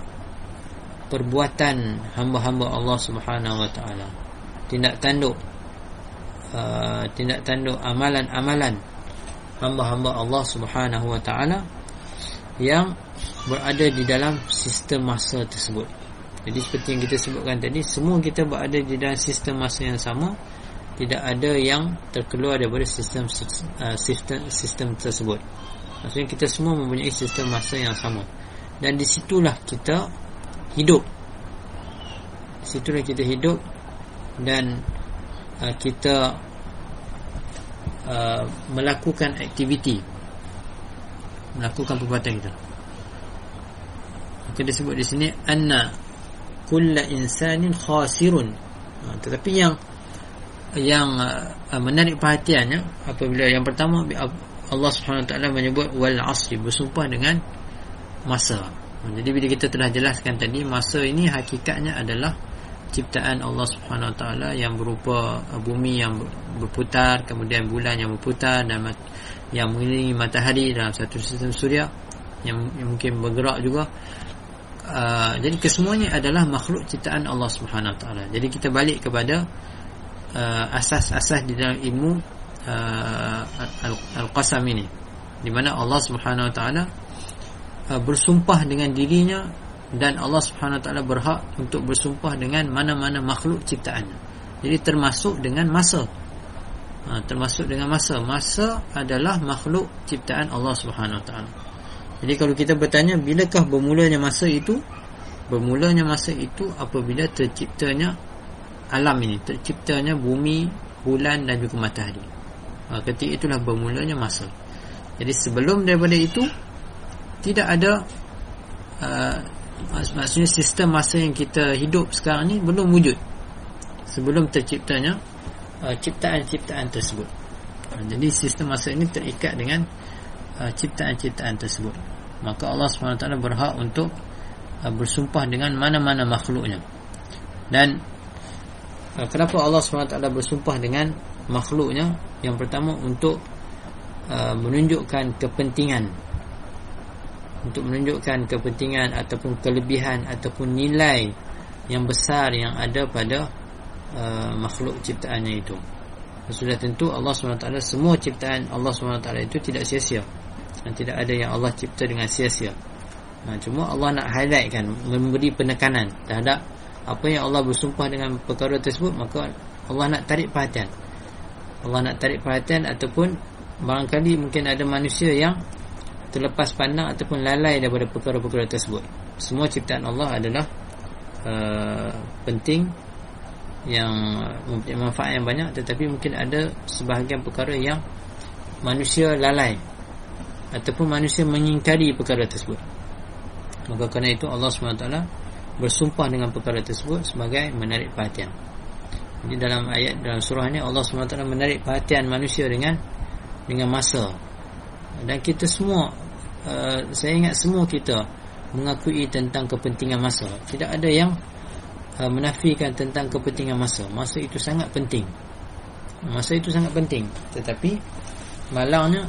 perbuatan hamba-hamba Allah Subhanahu wa taala. Tindak tanduk Uh, tindak tanduk amalan-amalan hamba-hamba Allah Subhanahu wa taala yang berada di dalam sistem masa tersebut. Jadi seperti yang kita sebutkan tadi, semua kita berada di dalam sistem masa yang sama, tidak ada yang terkeluar daripada sistem uh, sistem sistem tersebut. Maksudnya kita semua mempunyai sistem masa yang sama. Dan di situlah kita hidup. Di situlah kita hidup dan uh, kita uh, melakukan aktiviti melakukan perbuatan kita maka disebut di sini anna kulla insanin khasirun uh, tetapi yang yang uh, menarik perhatiannya apabila yang pertama Allah Subhanahu Wa Taala menyebut wal asri bersumpah dengan masa jadi bila kita telah jelaskan tadi masa ini hakikatnya adalah ciptaan Allah Subhanahu Wa Taala yang berupa bumi yang berputar, kemudian bulan yang berputar dan yang mengelilingi matahari dalam satu sistem suria yang, yang mungkin bergerak juga. Uh, jadi kesemuanya adalah makhluk ciptaan Allah Subhanahu Wa Taala. Jadi kita balik kepada uh, asas-asas di dalam ilmu uh, al-qasam ini, di mana Allah Subhanahu Wa Taala uh, bersumpah dengan dirinya dan Allah Subhanahu taala berhak untuk bersumpah dengan mana-mana makhluk ciptaannya. Jadi termasuk dengan masa. Ha, termasuk dengan masa. Masa adalah makhluk ciptaan Allah Subhanahu taala. Jadi kalau kita bertanya bilakah bermulanya masa itu? Bermulanya masa itu apabila terciptanya alam ini, terciptanya bumi, bulan dan juga matahari. Ha, ketika itulah bermulanya masa. Jadi sebelum daripada itu tidak ada uh, maksudnya sistem masa yang kita hidup sekarang ni belum wujud sebelum terciptanya uh, ciptaan-ciptaan tersebut uh, jadi sistem masa ini terikat dengan uh, ciptaan-ciptaan tersebut maka Allah SWT berhak untuk uh, bersumpah dengan mana-mana makhluknya. Dan uh, kenapa Allah SWT bersumpah dengan makhluknya? Yang pertama untuk uh, menunjukkan kepentingan. Untuk menunjukkan kepentingan ataupun kelebihan ataupun nilai yang besar yang ada pada makhluk ciptaannya itu. Sudah tentu Allah SWT semua ciptaan Allah SWT itu tidak sia-sia dan tidak ada yang Allah cipta dengan sia-sia. Nah, cuma Allah nak highlight kan memberi penekanan terhadap apa yang Allah bersumpah dengan perkara tersebut maka Allah nak tarik perhatian. Allah nak tarik perhatian ataupun barangkali mungkin ada manusia yang terlepas pandang ataupun lalai daripada perkara-perkara tersebut. Semua ciptaan Allah adalah uh, penting yang mempunyai manfaat yang banyak tetapi mungkin ada sebahagian perkara yang manusia lalai ataupun manusia mengingkari perkara tersebut maka kerana itu Allah SWT bersumpah dengan perkara tersebut sebagai menarik perhatian jadi dalam ayat dalam surah ini Allah SWT menarik perhatian manusia dengan dengan masa dan kita semua uh, saya ingat semua kita mengakui tentang kepentingan masa tidak ada yang uh, menafikan tentang kepentingan masa. Masa itu sangat penting. Masa itu sangat penting. Tetapi malangnya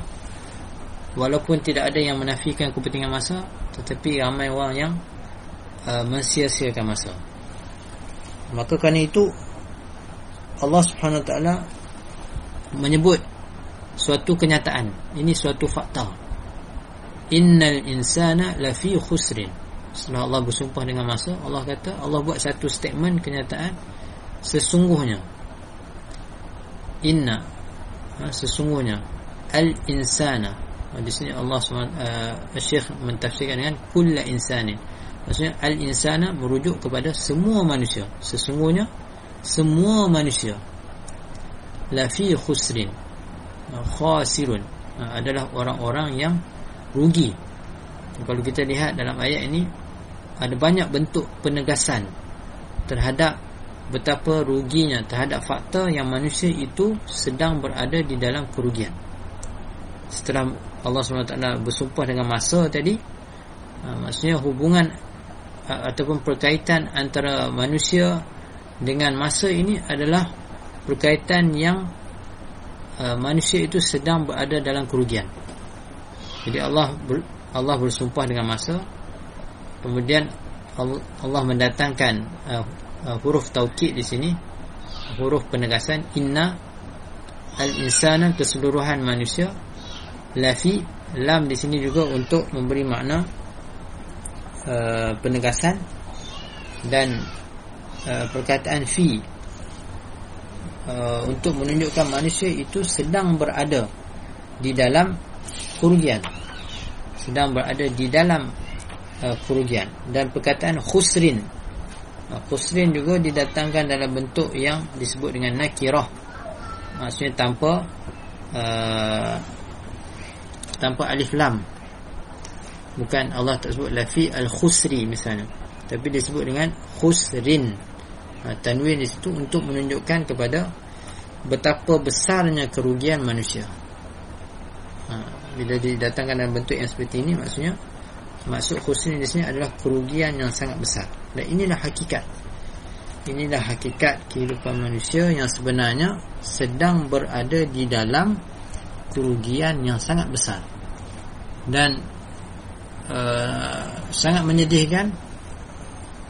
walaupun tidak ada yang menafikan kepentingan masa, tetapi ramai orang yang uh, mensia-siakan masa. Maka kerana itu Allah Subhanahu Wa Taala menyebut suatu kenyataan. Ini suatu fakta. Innal insana lafi khusrin setelah Allah bersumpah dengan masa Allah kata Allah buat satu statement kenyataan sesungguhnya inna ha, sesungguhnya al insana di sini Allah uh, Syekh mentafsirkan dengan kulla insani maksudnya al insana merujuk kepada semua manusia. Sesungguhnya semua manusia la fi khusrin ha, khasirun. Ha, adalah orang-orang yang rugi. Kalau kita lihat dalam ayat ini ada banyak bentuk penegasan terhadap betapa ruginya terhadap fakta yang manusia itu sedang berada di dalam kerugian. Setelah Allah SWT bersumpah dengan masa tadi, ha, maksudnya hubungan ataupun perkaitan antara manusia dengan masa ini adalah perkaitan yang manusia itu sedang berada dalam kerugian. Jadi Allah Allah bersumpah dengan masa. Kemudian Allah mendatangkan uh, uh, huruf taukid di sini huruf penegasan. Inna al-insana keseluruhan manusia lafi lam di sini juga untuk memberi makna uh, penegasan dan uh, perkataan fi. Uh, untuk menunjukkan manusia itu sedang berada di dalam kerugian. Sedang berada di dalam Uh, kerugian. Dan perkataan khusrin. Uh, khusrin juga didatangkan dalam bentuk yang disebut dengan nakirah. Maksudnya tanpa uh, tanpa alif lam bukan Allah tak sebut lafi al-khusri misalnya tapi disebut dengan khusrin uh, tanwin di situ untuk menunjukkan kepada betapa besarnya kerugian manusia uh, bila didatangkan dalam bentuk yang seperti ini maksudnya Maksud khusni di sini adalah kerugian yang sangat besar. Dan inilah hakikat. Inilah hakikat kehidupan manusia yang sebenarnya sedang berada di dalam kerugian yang sangat besar. Dan uh, sangat menyedihkan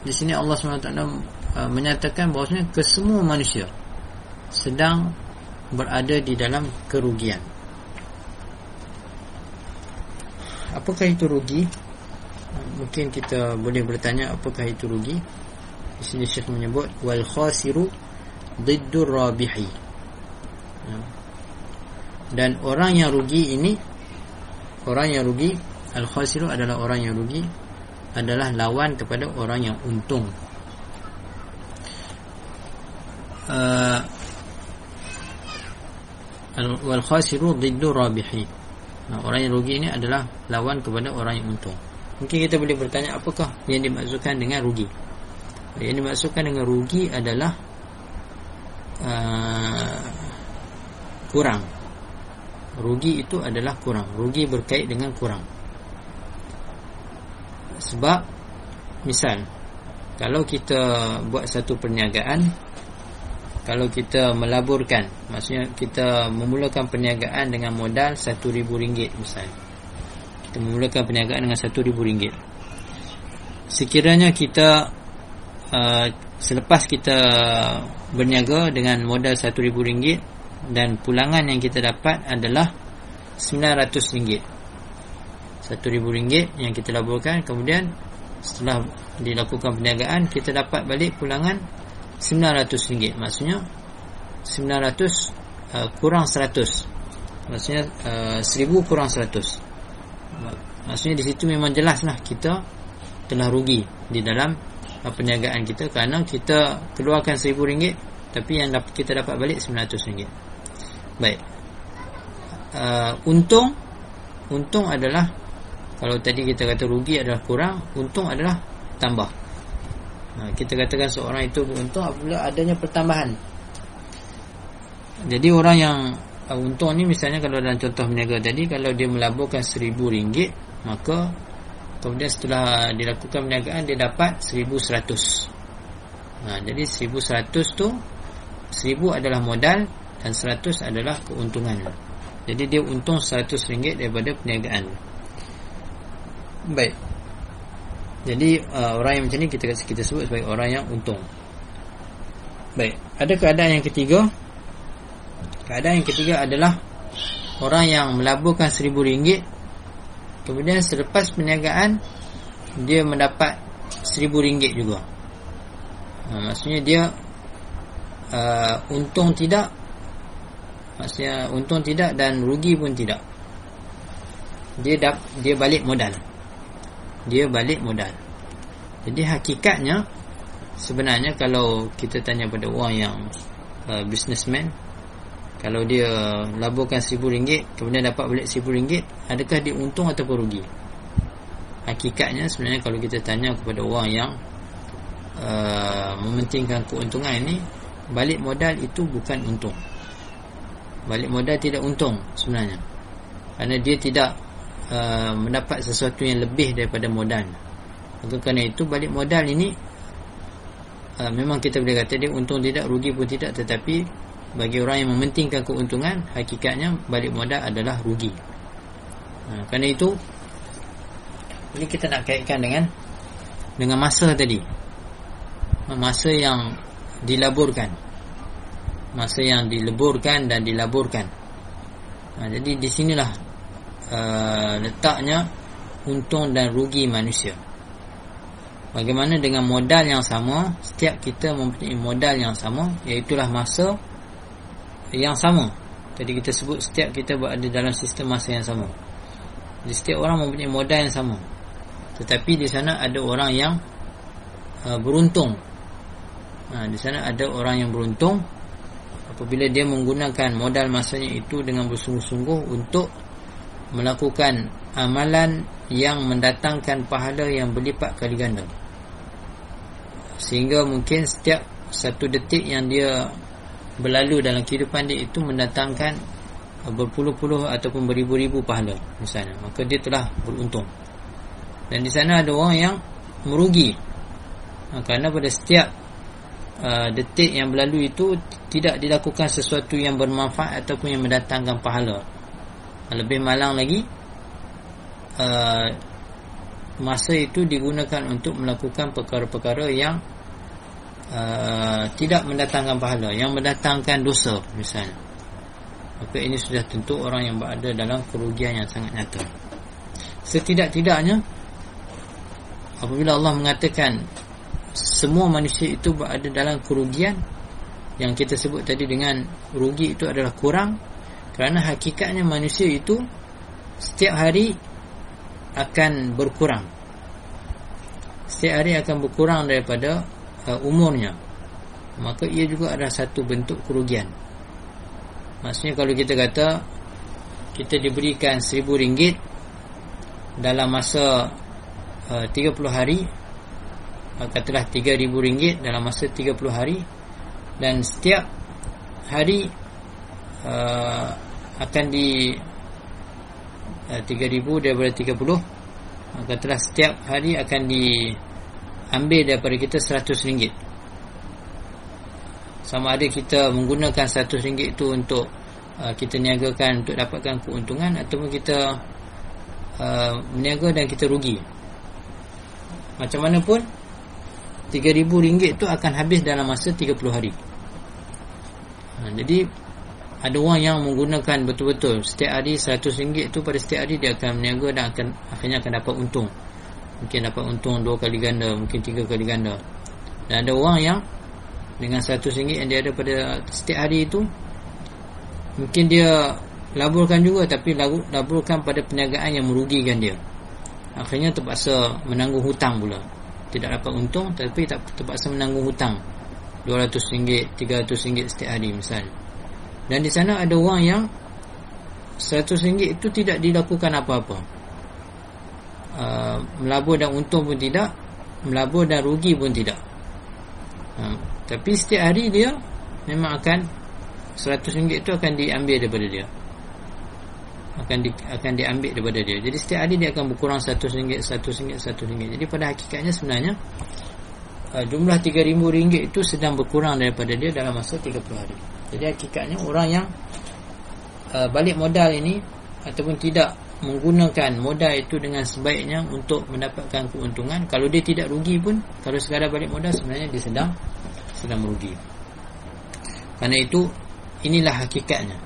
di sini Allah SWT uh, menyatakan bahawasanya kesemua manusia sedang berada di dalam kerugian. Apakah itu rugi? mungkin kita boleh bertanya apakah itu rugi di sini Syekh menyebut wal khasiru diddur rabihi ya. Dan orang yang rugi ini orang yang rugi al khasiru adalah orang yang rugi adalah lawan kepada orang yang untung. Uh, wal khasiru diddur rabihi. Nah, orang yang rugi ini adalah lawan kepada orang yang untung. Mungkin kita boleh bertanya apakah yang dimaksudkan dengan rugi? Yang dimaksudkan dengan rugi adalah uh, Kurang Rugi itu adalah kurang. Rugi berkait dengan kurang. Sebab Misal Kalau kita buat satu perniagaan kalau kita melaburkan maksudnya kita memulakan perniagaan dengan modal RM1,000 misalnya kita memulakan perniagaan dengan RM1,000 sekiranya kita uh, selepas kita berniaga dengan modal RM1,000 dan pulangan yang kita dapat adalah RM900 RM1,000 yang kita laburkan. Kemudian setelah dilakukan perniagaan kita dapat balik pulangan RM900 maksudnya 900 uh, kurang 100 maksudnya uh, 1000 kurang 100 maksudnya di situ memang jelaslah kita telah rugi di dalam uh, perniagaan kita kerana kita keluarkan RM1000 tapi yang kita dapat balik RM900 baik uh, untung untung adalah kalau tadi kita kata rugi adalah kurang untung adalah tambah Ha, kita katakan seorang itu beruntung apabila adanya pertambahan. Jadi orang yang uh, untung ni misalnya kalau dalam contoh berniaga tadi kalau dia melaburkan seribu ringgit maka kemudian setelah dilakukan perniagaan dia dapat seribu seratus. Ha, jadi seribu seratus tu seribu adalah modal dan seratus adalah keuntungan. Jadi dia untung seratus ringgit daripada perniagaan. Baik. Jadi uh, orang yang macam ni kita kita sebut sebagai orang yang untung. Baik, ada keadaan yang ketiga. Keadaan yang ketiga adalah orang yang melaburkan seribu ringgit kemudian selepas perniagaan dia mendapat seribu ringgit juga. Ha, maksudnya dia uh, untung tidak maksudnya untung tidak dan rugi pun tidak. Dia dap, dia balik modal. Dia balik modal. Jadi hakikatnya sebenarnya kalau kita tanya pada orang yang uh, businessman kalau dia laburkan RM1,000 kemudian dapat balik RM1,000 adakah dia untung atau rugi? Hakikatnya sebenarnya kalau kita tanya kepada orang yang uh, mementingkan keuntungan ini balik modal itu bukan untung balik modal tidak untung sebenarnya kerana dia tidak Uh, mendapat sesuatu yang lebih daripada modal. Maka kerana itu balik modal ini uh, memang kita boleh kata dia untung tidak, rugi pun tidak tetapi bagi orang yang mementingkan keuntungan hakikatnya balik modal adalah rugi. Uh, kerana itu ini kita nak kaitkan dengan dengan masa tadi. Masa yang dilaburkan. Masa yang dileburkan dan dilaburkan. Ha, jadi di sinilah Uh, letaknya untung dan rugi manusia. Bagaimana dengan modal yang sama, setiap kita mempunyai modal yang sama, iaitu masa yang sama. Tadi kita sebut setiap kita berada dalam sistem masa yang sama. Jadi setiap orang mempunyai modal yang sama. Tetapi di sana ada orang yang uh, beruntung. Ha, di sana ada orang yang beruntung apabila dia menggunakan modal masanya itu dengan bersungguh-sungguh untuk melakukan amalan yang mendatangkan pahala yang berlipat kali ganda. Sehingga mungkin setiap satu detik yang dia berlalu dalam kehidupan dia itu mendatangkan berpuluh-puluh ataupun beribu-ribu pahala misalnya maka dia telah beruntung. Dan di sana ada orang yang merugi. Kerana pada setiap uh, detik yang berlalu itu tidak dilakukan sesuatu yang bermanfaat ataupun yang mendatangkan pahala. Lebih malang lagi uh, masa itu digunakan untuk melakukan perkara-perkara yang uh, tidak mendatangkan pahala yang mendatangkan dosa misalnya. Maka ini sudah tentu orang yang berada dalam kerugian yang sangat nyata. Setidak-tidaknya apabila Allah mengatakan semua manusia itu berada dalam kerugian yang kita sebut tadi dengan rugi itu adalah kurang kerana hakikatnya manusia itu setiap hari akan berkurang. Setiap hari akan berkurang daripada uh, umurnya. Maka ia juga adalah satu bentuk kerugian. Maksudnya kalau kita kata kita diberikan seribu ringgit dalam masa uh, 30 hari katalah tiga ribu ringgit dalam masa 30 hari. Dan setiap hari uh, akan di uh, 3000 daripada 30 maka telah setiap hari akan diambil daripada kita 100 ringgit. Sama ada kita menggunakan RM100 itu untuk uh, kita niagakan untuk dapatkan keuntungan ataupun kita uh, meniaga dan kita rugi. Macam mana pun RM3,000 itu akan habis dalam masa 30 hari. Ha, jadi ada orang yang menggunakan betul-betul. Setiap hari RM100 itu pada setiap hari dia akan meniaga dan akan akhirnya akan dapat untung. Mungkin dapat untung dua kali ganda mungkin tiga kali ganda. Dan ada orang yang dengan satu ringgit yang dia ada pada setiap hari itu mungkin dia laburkan juga tapi laburkan pada perniagaan yang merugikan dia. Akhirnya terpaksa menanggung hutang pula tidak dapat untung tapi tak terpaksa menanggung hutang. RM200 RM300 setiap hari misalnya dan di sana ada orang yang RM100 itu tidak dilakukan apa-apa. Uh, melabur dan untung pun tidak melabur dan rugi pun tidak. Uh, tapi setiap hari dia memang akan RM100 itu akan diambil daripada dia. Akan di, akan diambil daripada dia. Jadi setiap hari dia akan berkurang RM100, RM100, RM100. Jadi pada hakikatnya sebenarnya uh, jumlah RM3,000 itu sedang berkurang daripada dia dalam masa 30 hari. Jadi hakikatnya orang yang uh, balik modal ini ataupun tidak menggunakan modal itu dengan sebaiknya untuk mendapatkan keuntungan kalau dia tidak rugi pun kalau sekadar balik modal sebenarnya dia sedang sedang merugi kerana itu inilah hakikatnya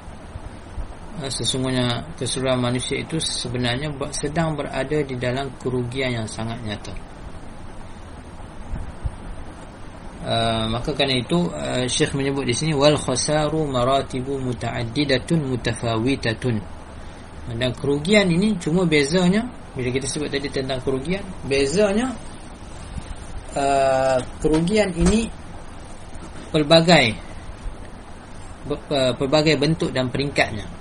sesungguhnya keseluruhan manusia itu sebenarnya sedang berada di dalam kerugian yang sangat nyata. Uh, maka kerana itu uh, Syekh menyebut di sini wal khasaru maratibu mutaaddidatun mutafawitatun. Dan kerugian ini cuma bezanya bila kita sebut tadi tentang kerugian bezanya uh, kerugian ini pelbagai pelbagai bentuk dan peringkatnya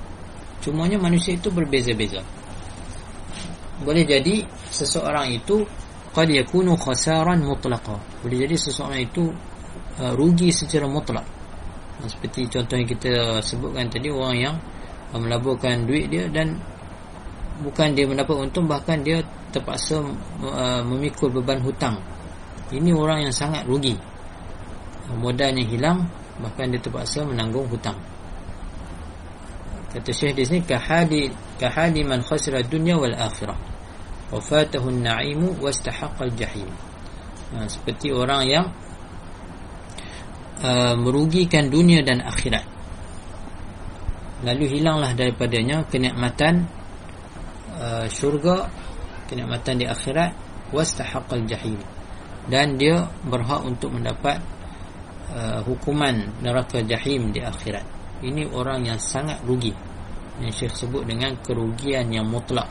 cumanya manusia itu berbeza-beza. Boleh jadi seseorang itu qad yakunu khasaran mutlaqa. Boleh jadi seseorang itu uh, rugi secara mutlak. Seperti contoh yang kita sebutkan tadi orang yang uh, melaburkan duit dia dan bukan dia mendapat untung bahkan dia terpaksa uh, memikul beban hutang. Ini orang yang sangat rugi. Modalnya hilang bahkan dia terpaksa menanggung hutang kata syekh di sini kahadi kahadi man khasira dunya wal akhirah. Wafatahu an-na'imu wastahaqqa al-jahim ha, seperti orang yang uh, merugikan dunia dan akhirat. Lalu hilanglah daripadanya kenikmatan uh, syurga kenikmatan di akhirat wastahaqqa al-jahim dan dia berhak untuk mendapat uh, hukuman neraka jahim di akhirat. Ini orang yang sangat rugi. Yang Syekh sebut dengan kerugian yang mutlak.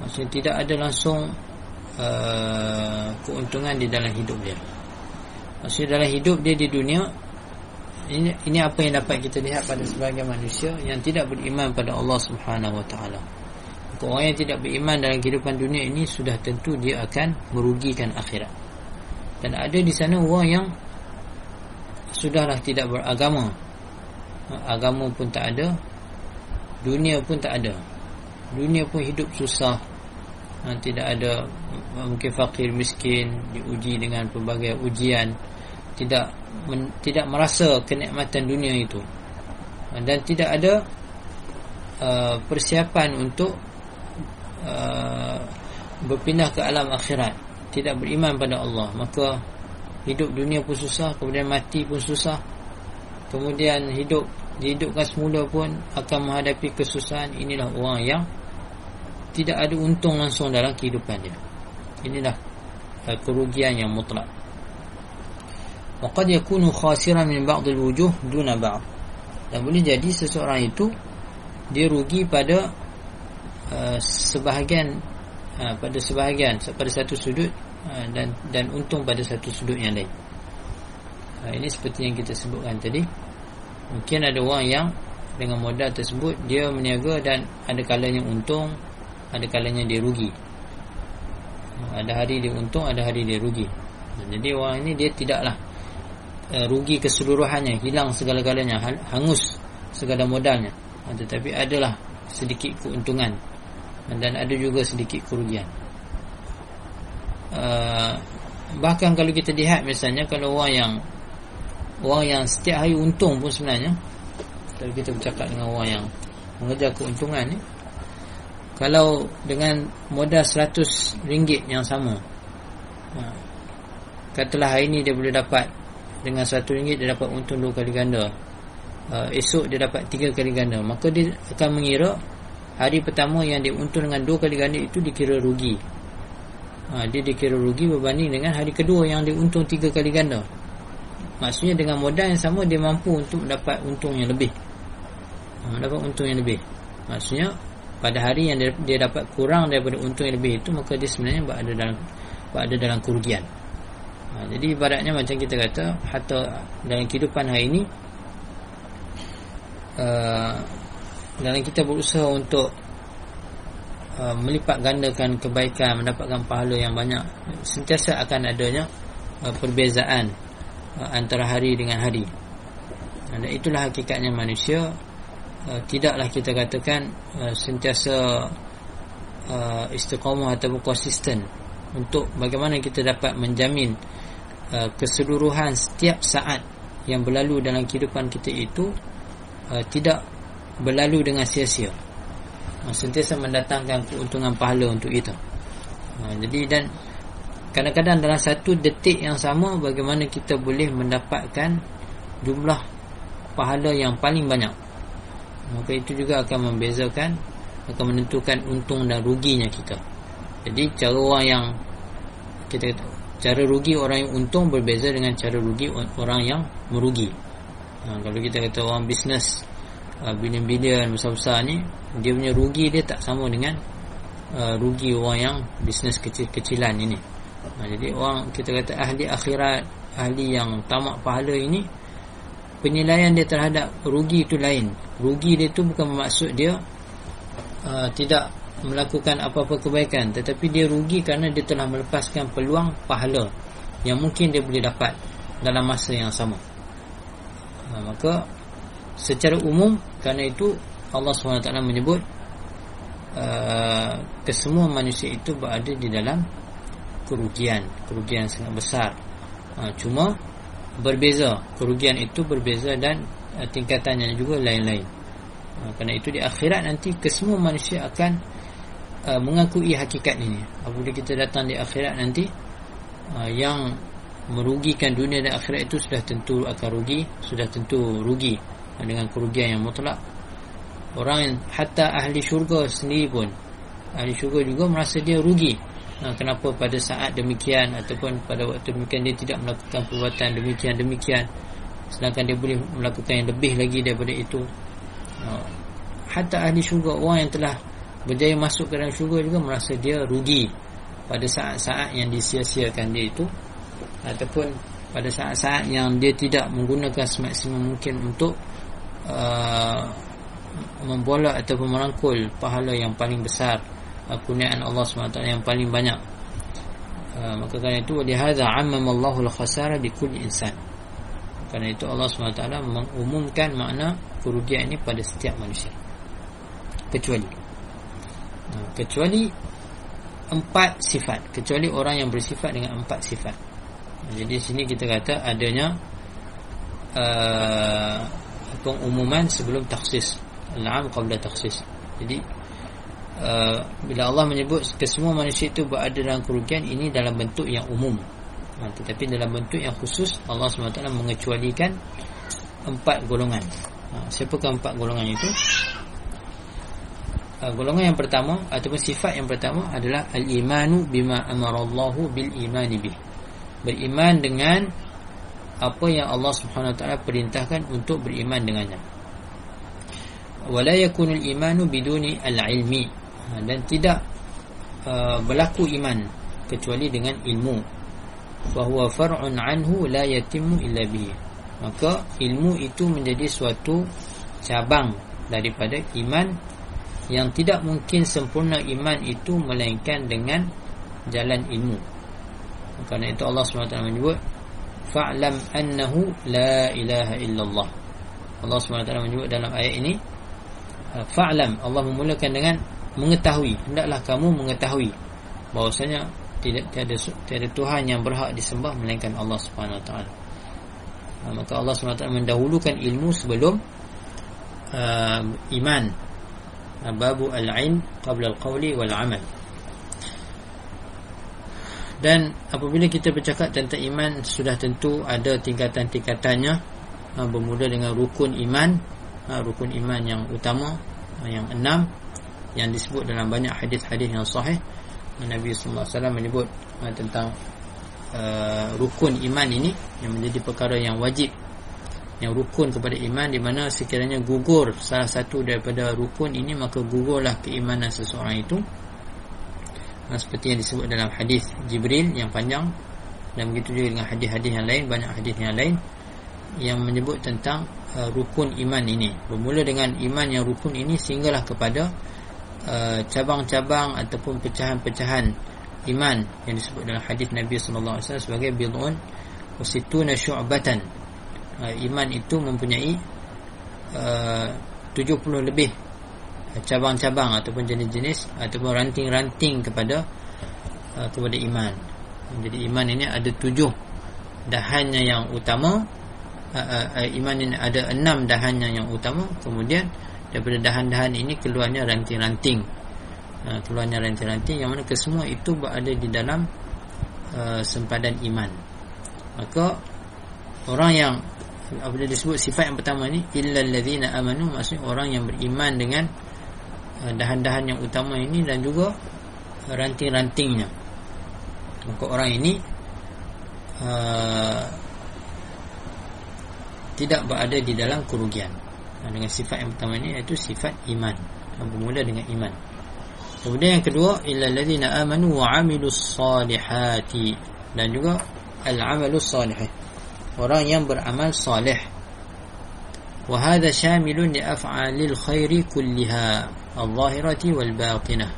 Maksudnya tidak ada langsung uh, keuntungan di dalam hidup dia. Maksudnya dalam hidup dia di dunia ini ini apa yang dapat kita lihat pada sebagian manusia yang tidak beriman pada Allah Subhanahu Wa Taala. Orang yang tidak beriman dalam kehidupan dunia ini sudah tentu dia akan merugikan akhirat. Dan ada di sana orang yang sudahlah tidak beragama agama pun tak ada. Dunia pun tak ada. Dunia pun hidup susah. Ha, tidak ada mungkin fakir miskin diuji dengan pelbagai ujian. Tidak men, tidak merasa kenikmatan dunia itu. Ha, dan tidak ada uh, persiapan untuk uh, berpindah ke alam akhirat. Tidak beriman pada Allah. Maka hidup dunia pun susah kemudian mati pun susah. Kemudian hidup dihidupkan semula pun akan menghadapi kesusahan inilah orang yang tidak ada untung langsung dalam kehidupan dia inilah uh, kerugian yang mutlak waqad yakunu khasiran min ba'd al-wujuh duna ba'd dan boleh jadi seseorang itu dia rugi pada uh, sebahagian uh, pada sebahagian pada satu sudut Ha, dan dan untung pada satu sudut yang lain. Ha, ini seperti yang kita sebutkan tadi. Mungkin ada orang yang dengan modal tersebut dia meniaga dan ada kalanya untung, ada kalanya dia rugi. Ha, ada hari dia untung, ada hari dia rugi. Jadi orang ini dia tidaklah uh, rugi keseluruhannya, hilang segala-galanya, hangus segala modalnya. Tetapi adalah sedikit keuntungan dan ada juga sedikit kerugian. Uh, bahkan kalau kita lihat misalnya kalau orang yang orang yang setiap hari untung pun sebenarnya. Kalau kita bercakap dengan orang yang mengejar keuntungan ni kalau dengan modal 100 ringgit yang sama ha, katalah hari ni dia boleh dapat dengan 100 ringgit dia dapat untung dua kali ganda. Uh, esok dia dapat tiga kali ganda. Maka dia akan mengira hari pertama yang dia untung dengan dua kali ganda itu dikira rugi. Ha, dia dikira rugi berbanding dengan hari kedua yang dia untung tiga kali ganda maksudnya dengan modal yang sama dia mampu untuk dapat untung yang lebih. Ha, dapat untung yang lebih. Maksudnya pada hari yang dia, dia dapat kurang daripada untung yang lebih itu maka dia sebenarnya berada dalam berada dalam kerugian. Ha, jadi ibaratnya macam kita kata harta dalam kehidupan hari ini uh, dalam kita berusaha untuk uh, melipat gandakan kebaikan mendapatkan pahala yang banyak sentiasa akan adanya uh, perbezaan antara hari dengan hari. Dan itulah hakikatnya manusia Uh, tidaklah kita katakan uh, sentiasa istiqamah atau konsisten untuk bagaimana kita dapat menjamin uh, keseluruhan setiap saat yang berlalu dalam kehidupan kita itu tidak berlalu dengan sia-sia. Sentiasa mendatangkan keuntungan pahala untuk kita. Jadi dan kadang-kadang dalam satu detik yang sama bagaimana kita boleh mendapatkan jumlah pahala yang paling banyak. Maka itu juga akan membezakan akan menentukan untung dan ruginya kita. Jadi cara orang yang kita kata cara rugi orang yang untung berbeza dengan cara rugi orang yang merugi. Ha, kalau kita kata orang bisnes uh, bilion-bilion besar-besar ni dia punya rugi dia tak sama dengan uh, rugi orang yang bisnes kecil-kecilan ini ha, jadi orang kita kata ahli akhirat ahli yang tamak pahala ini penilaian dia terhadap rugi itu lain. Rugi dia tu bukan maksud dia uh, tidak melakukan apa-apa kebaikan. Tetapi dia rugi kerana dia telah melepaskan peluang pahala yang mungkin dia boleh dapat dalam masa yang sama. Uh, maka secara umum kerana itu Allah SWT menyebut uh, kesemua manusia itu berada di dalam kerugian. Kerugian sangat besar. Uh, cuma berbeza. Kerugian itu berbeza dan uh, tingkatannya juga lain-lain. Uh, kerana itu di akhirat nanti kesemua manusia akan uh, mengakui hakikat ini. Apabila kita datang di akhirat nanti uh, yang merugikan dunia dan akhirat itu sudah tentu akan rugi sudah tentu rugi. Uh, dengan kerugian yang mutlak. Orang yang hatta ahli syurga sendiri pun ahli syurga juga merasa dia rugi ha, kenapa pada saat demikian ataupun pada waktu demikian dia tidak melakukan perbuatan demikian demikian. Sedangkan dia boleh melakukan yang lebih lagi daripada itu. Ha, hatta ahli syurga orang yang telah berjaya masuk ke dalam syurga juga merasa dia rugi pada saat-saat yang disia-siakan dia itu. Ataupun pada saat-saat yang dia tidak menggunakan semaksimum mungkin untuk uh, membolak ataupun merangkul pahala yang paling besar kurniaan Allah SWT yang paling banyak. Uh, maka kerana itu lihada ammamallahu al-khasara di kulli insan. Kerana itu Allah SWT mengumumkan makna kerugian ini pada setiap manusia. Kecuali. Uh, kecuali empat sifat. Kecuali orang yang bersifat dengan empat sifat. Jadi sini kita kata adanya uh, pengumuman sebelum taksis al-am qabla taksis jadi Uh, bila Allah menyebut kesemua manusia itu berada dalam kerugian ini dalam bentuk yang umum. Ha, tetapi dalam bentuk yang khusus Allah SWT mengecualikan empat golongan. Ha, siapakah empat golongan itu? Uh, golongan yang pertama ataupun sifat yang pertama adalah al-imanu bima amarallahu bil imani bih. Beriman dengan apa yang Allah SWT perintahkan untuk beriman dengannya. Wala yakunu al-imanu biduni al-ilmi. Ha, dan tidak uh, berlaku iman kecuali dengan ilmu. Bahawa far'un anhu la yatimmu illa bi maka ilmu itu menjadi suatu cabang daripada iman yang tidak mungkin sempurna iman itu melainkan dengan jalan ilmu. Kerana itu Allah SWT menyebut fa'lam annahu la ilaha illallah. Allah SWT menyebut dalam ayat ini fa'lam Allah memulakan dengan mengetahui. Hendaklah kamu mengetahui bahwasanya tidak tiada tiada tuhan yang berhak disembah melainkan Allah Subhanahu Wa Taala. Ha, maka Allah SWT mendahulukan ilmu sebelum uh, iman. Ha, babu al-ain qabla al-qawli wal-amal dan apabila kita bercakap tentang iman sudah tentu ada tingkatan-tingkatannya. Bermula dengan rukun iman. Rukun iman yang utama yang enam yang disebut dalam banyak hadis-hadis yang sahih Nabi sallallahu alaihi wasallam menyebut ha, tentang uh, rukun iman ini yang menjadi perkara yang wajib yang rukun kepada iman di mana sekiranya gugur salah satu daripada rukun ini maka gugurlah keimanan seseorang itu. Seperti yang disebut dalam hadis Jibril yang panjang dan begitu juga dengan hadis-hadis yang lain banyak hadis yang lain yang menyebut tentang uh, rukun iman ini. Bermula dengan iman yang rukun ini sehinggalah kepada uh, cabang-cabang ataupun pecahan-pecahan iman yang disebut dalam hadis Nabi sallallahu alaihi wasallam sebagai bid'un wasituna syu'batan uh, iman itu mempunyai uh, 70 lebih cabang-cabang ataupun jenis-jenis ataupun ranting-ranting kepada uh, kepada iman. Jadi iman ini ada tujuh dahannya yang utama. Uh, uh, uh, iman ini ada enam dahannya yang utama. Kemudian daripada dahan-dahan ini keluarnya ranting-ranting. Uh, keluarnya ranting-ranting yang mana kesemua itu berada di dalam uh, sempadan iman. Maka orang yang apabila disebut sifat yang pertama ni illal ladzina amanu maksudnya orang yang beriman dengan Uh, dahan-dahan yang utama ini dan juga ranting-rantingnya maka orang ini uh, tidak berada di dalam kerugian dengan sifat yang pertama ni iaitu sifat iman. Yang bermula dengan iman. Kemudian yang kedua illallazina amanu wa amilus salihati dan juga al-amalus salih orang yang beramal salih wa hadha shamilun li af'alil khairi kulliha. Al-zahirati wal batinah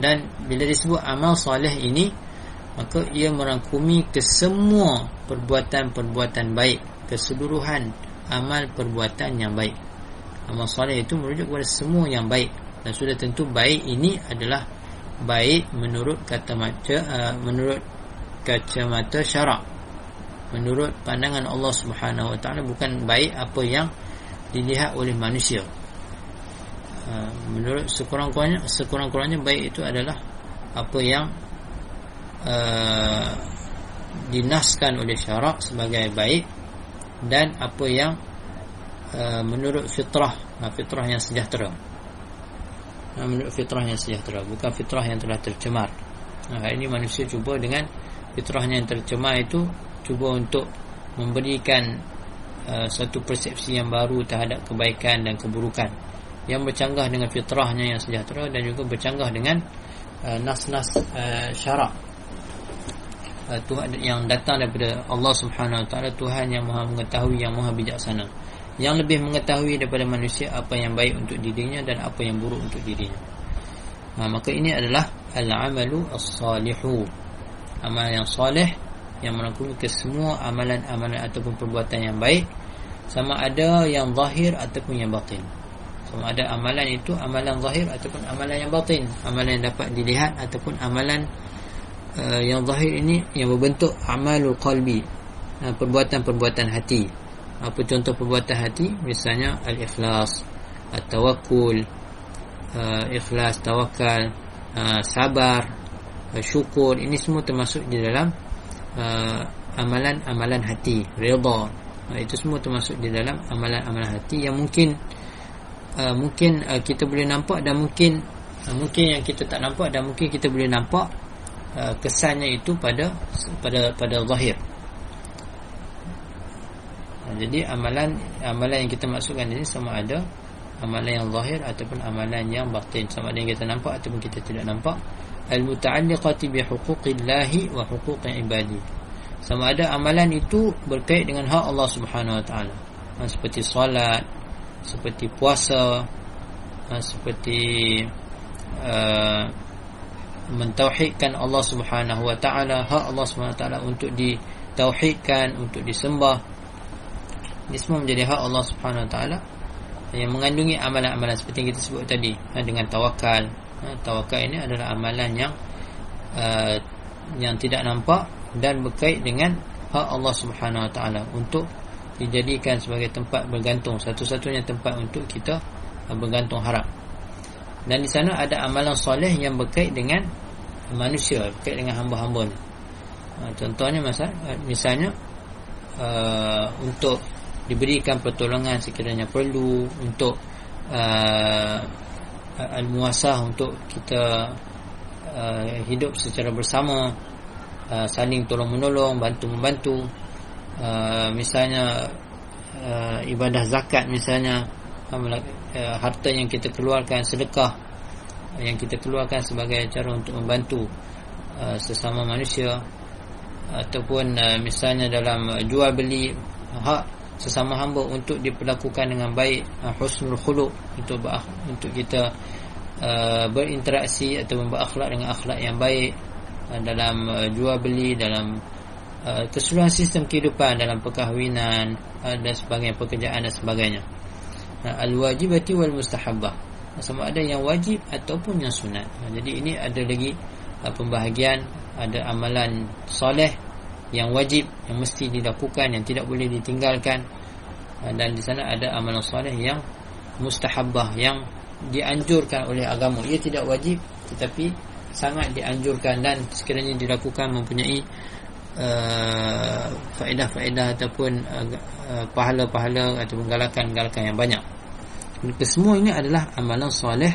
dan bila disebut amal salih ini maka ia merangkumi kesemua perbuatan-perbuatan baik. Keseluruhan amal perbuatan yang baik. Amal soleh itu merujuk kepada semua yang baik. Dan sudah tentu baik ini adalah baik menurut kata mata uh, menurut kacamata syarak. Menurut pandangan Allah Subhanahu Taala bukan baik apa yang dilihat oleh manusia. Ha, menurut sekurang-kurangnya sekurang-kurangnya baik itu adalah apa yang uh, dinaskan oleh syarak sebagai baik dan apa yang uh, menurut fitrah. Uh, fitrah yang sejahtera. Uh, menurut fitrah yang sejahtera bukan fitrah yang telah tercemar. Uh, ini manusia cuba dengan fitrahnya yang tercemar itu cuba untuk memberikan uh, satu persepsi yang baru terhadap kebaikan dan keburukan. Yang bercanggah dengan fitrahnya yang sejahtera dan juga bercanggah dengan uh, nas-nas uh, syarak uh, Tuhan yang datang daripada Allah Subhanahu Wa Taala Tuhan yang Maha mengetahui yang Maha bijaksana. Yang lebih mengetahui daripada manusia apa yang baik untuk dirinya dan apa yang buruk untuk dirinya. Ha, maka ini adalah al-amalu as-salihu. Amalan yang soleh yang merangkumi kesemua amalan-amalan ataupun perbuatan yang baik sama ada yang zahir ataupun yang batin. Sama ada amalan itu amalan zahir ataupun amalan yang batin. Amalan yang dapat dilihat ataupun amalan uh, yang zahir ini yang berbentuk amalul qalbi. Uh, perbuatan-perbuatan hati. Apa contoh perbuatan hati? Misalnya al-ikhlas at-tawakkul uh, ikhlas tawakal sabar syukur. Ini semua termasuk di dalam amalan-amalan hati. Redha itu semua termasuk di dalam amalan-amalan hati yang mungkin mungkin kita boleh nampak dan mungkin mungkin yang kita tak nampak dan mungkin kita boleh nampak uh, kesannya itu pada pada pada zahir. Uh, jadi amalan amalan yang kita maksudkan ini sama ada amalan yang zahir ataupun amalan yang batin. Sama ada yang kita nampak ataupun kita tidak nampak. Al muta'alliqati bi huquqillahi wa huquqi ibadi. Sama ada amalan itu berkait dengan hak Allah Subhanahu wa taala. Seperti solat seperti puasa uh, seperti uh, mentauhidkan Allah Subhanahu wa taala hak Allah Subhanahu wa taala untuk ditauhidkan untuk disembah. Ini semua menjadi hak Allah Subhanahu wa taala yang mengandungi amalan-amalan seperti yang kita sebut tadi ha, dengan tawakal. Ha, tawakal ini adalah amalan yang yang tidak nampak dan berkait dengan hak Allah Subhanahu wa taala untuk dijadikan sebagai tempat bergantung satu-satunya tempat untuk kita uh, bergantung harap dan di sana ada amalan soleh yang berkait dengan manusia berkait dengan hamba-hamba ni. Uh, contohnya uh, misalnya uh, untuk diberikan pertolongan sekiranya perlu untuk uh, al-muasah untuk kita uh, hidup secara bersama saling tolong menolong bantu membantu uh, misalnya ibadah zakat misalnya uh, harta yang kita keluarkan sedekah yang kita keluarkan sebagai cara untuk membantu uh, sesama manusia ataupun uh, misalnya dalam jual beli hak sesama hamba untuk diperlakukan dengan baik uh, husnul khuluq untuk untuk kita uh, berinteraksi atau berakhlak dengan akhlak yang baik uh, dalam uh, jual beli dalam uh, keseluruhan sistem kehidupan dalam perkahwinan uh, dan sebagainya pekerjaan dan sebagainya uh, al wajibati wal mustahabbah sama ada yang wajib ataupun yang sunat. Uh, jadi ini ada lagi uh, pembahagian ada amalan soleh yang wajib yang mesti dilakukan yang tidak boleh ditinggalkan. Ha, dan di sana ada amalan soleh yang mustahabbah yang dianjurkan oleh agama. Ia tidak wajib tetapi sangat dianjurkan dan sekiranya dilakukan mempunyai uh, faedah-faedah ataupun uh, pahala-pahala atau galakan-galakan yang banyak semua ini adalah amalan soleh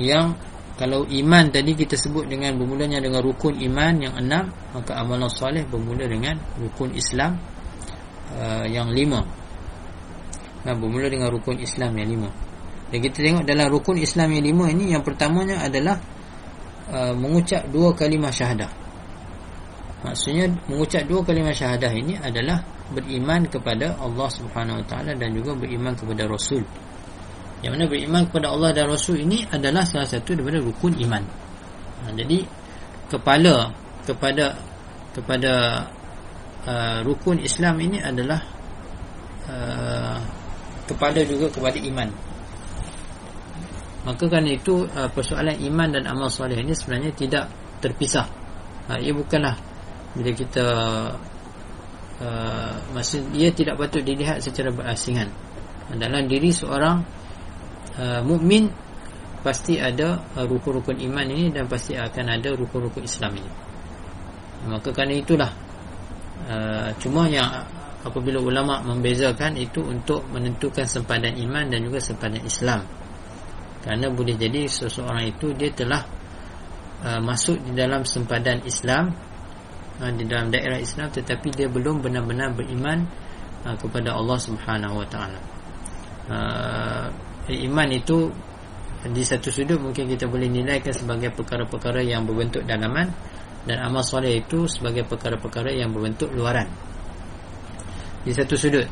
yang kalau iman tadi kita sebut dengan bermulanya dengan rukun iman yang enam maka amalan soleh bermula dengan rukun Islam uh, yang lima. Nah, bermula dengan rukun Islam yang lima. Dan kita tengok dalam rukun Islam yang lima ini yang pertamanya adalah uh, mengucap dua kalimah syahadah. Maksudnya mengucap dua kalimah syahadah ini adalah beriman kepada Allah Subhanahu Wa Taala dan juga beriman kepada Rasul yang mana beriman kepada Allah dan Rasul ini adalah salah satu daripada rukun iman. Ha, jadi kepala kepada kepada uh, rukun Islam ini adalah uh, kepada juga kepada iman. Maka kan itu uh, persoalan iman dan amal soleh ini sebenarnya tidak terpisah. Uh, ia bukanlah bila kita uh, maksud ia tidak patut dilihat secara berasingan. Dalam diri seorang uh, mukmin pasti ada uh, rukun-rukun iman ini dan pasti akan ada rukun-rukun Islam ini. Maka kerana itulah uh, cuma yang apabila ulama membezakan itu untuk menentukan sempadan iman dan juga sempadan Islam. Kerana boleh jadi seseorang itu dia telah uh, masuk di dalam sempadan Islam uh, di dalam daerah Islam tetapi dia belum benar-benar beriman uh, kepada Allah Subhanahu Wa Taala. Uh, iman itu di satu sudut mungkin kita boleh nilaikan sebagai perkara-perkara yang berbentuk dalaman dan amal soleh itu sebagai perkara-perkara yang berbentuk luaran. Di satu sudut.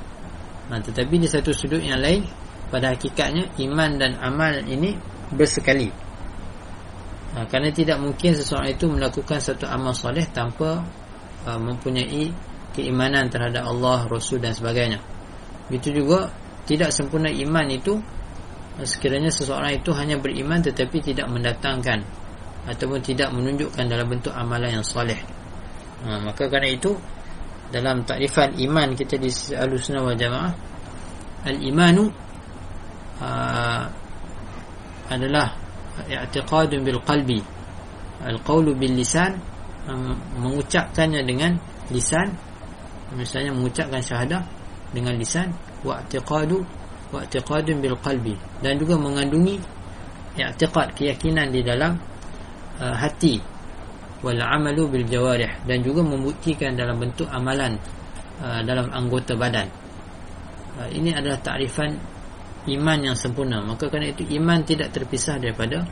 Nah, tetapi di satu sudut yang lain pada hakikatnya iman dan amal ini bersekali. Nah, kerana tidak mungkin seseorang itu melakukan satu amal soleh tanpa uh, mempunyai keimanan terhadap Allah, Rasul dan sebagainya. Begitu juga tidak sempurna iman itu sekiranya seseorang itu hanya beriman tetapi tidak mendatangkan ataupun tidak menunjukkan dalam bentuk amalan yang soleh. Ha, maka kerana itu dalam takrifan iman kita di al-sunnah wal jamaah al-imanu uh, adalah i'tiqadun bil qalbi. Al-qawlu bil lisan mengucapkannya dengan lisan misalnya mengucapkan syahadah dengan lisan wa i'tiqadu wa'tiqadun bil qalbi. Dan juga mengandungi i'tiqad keyakinan di dalam uh, hati. Wal amalu bil jawarih. Dan juga membuktikan dalam bentuk amalan uh, dalam anggota badan. Uh, ini adalah takrifan iman yang sempurna. Maka kerana itu iman tidak terpisah daripada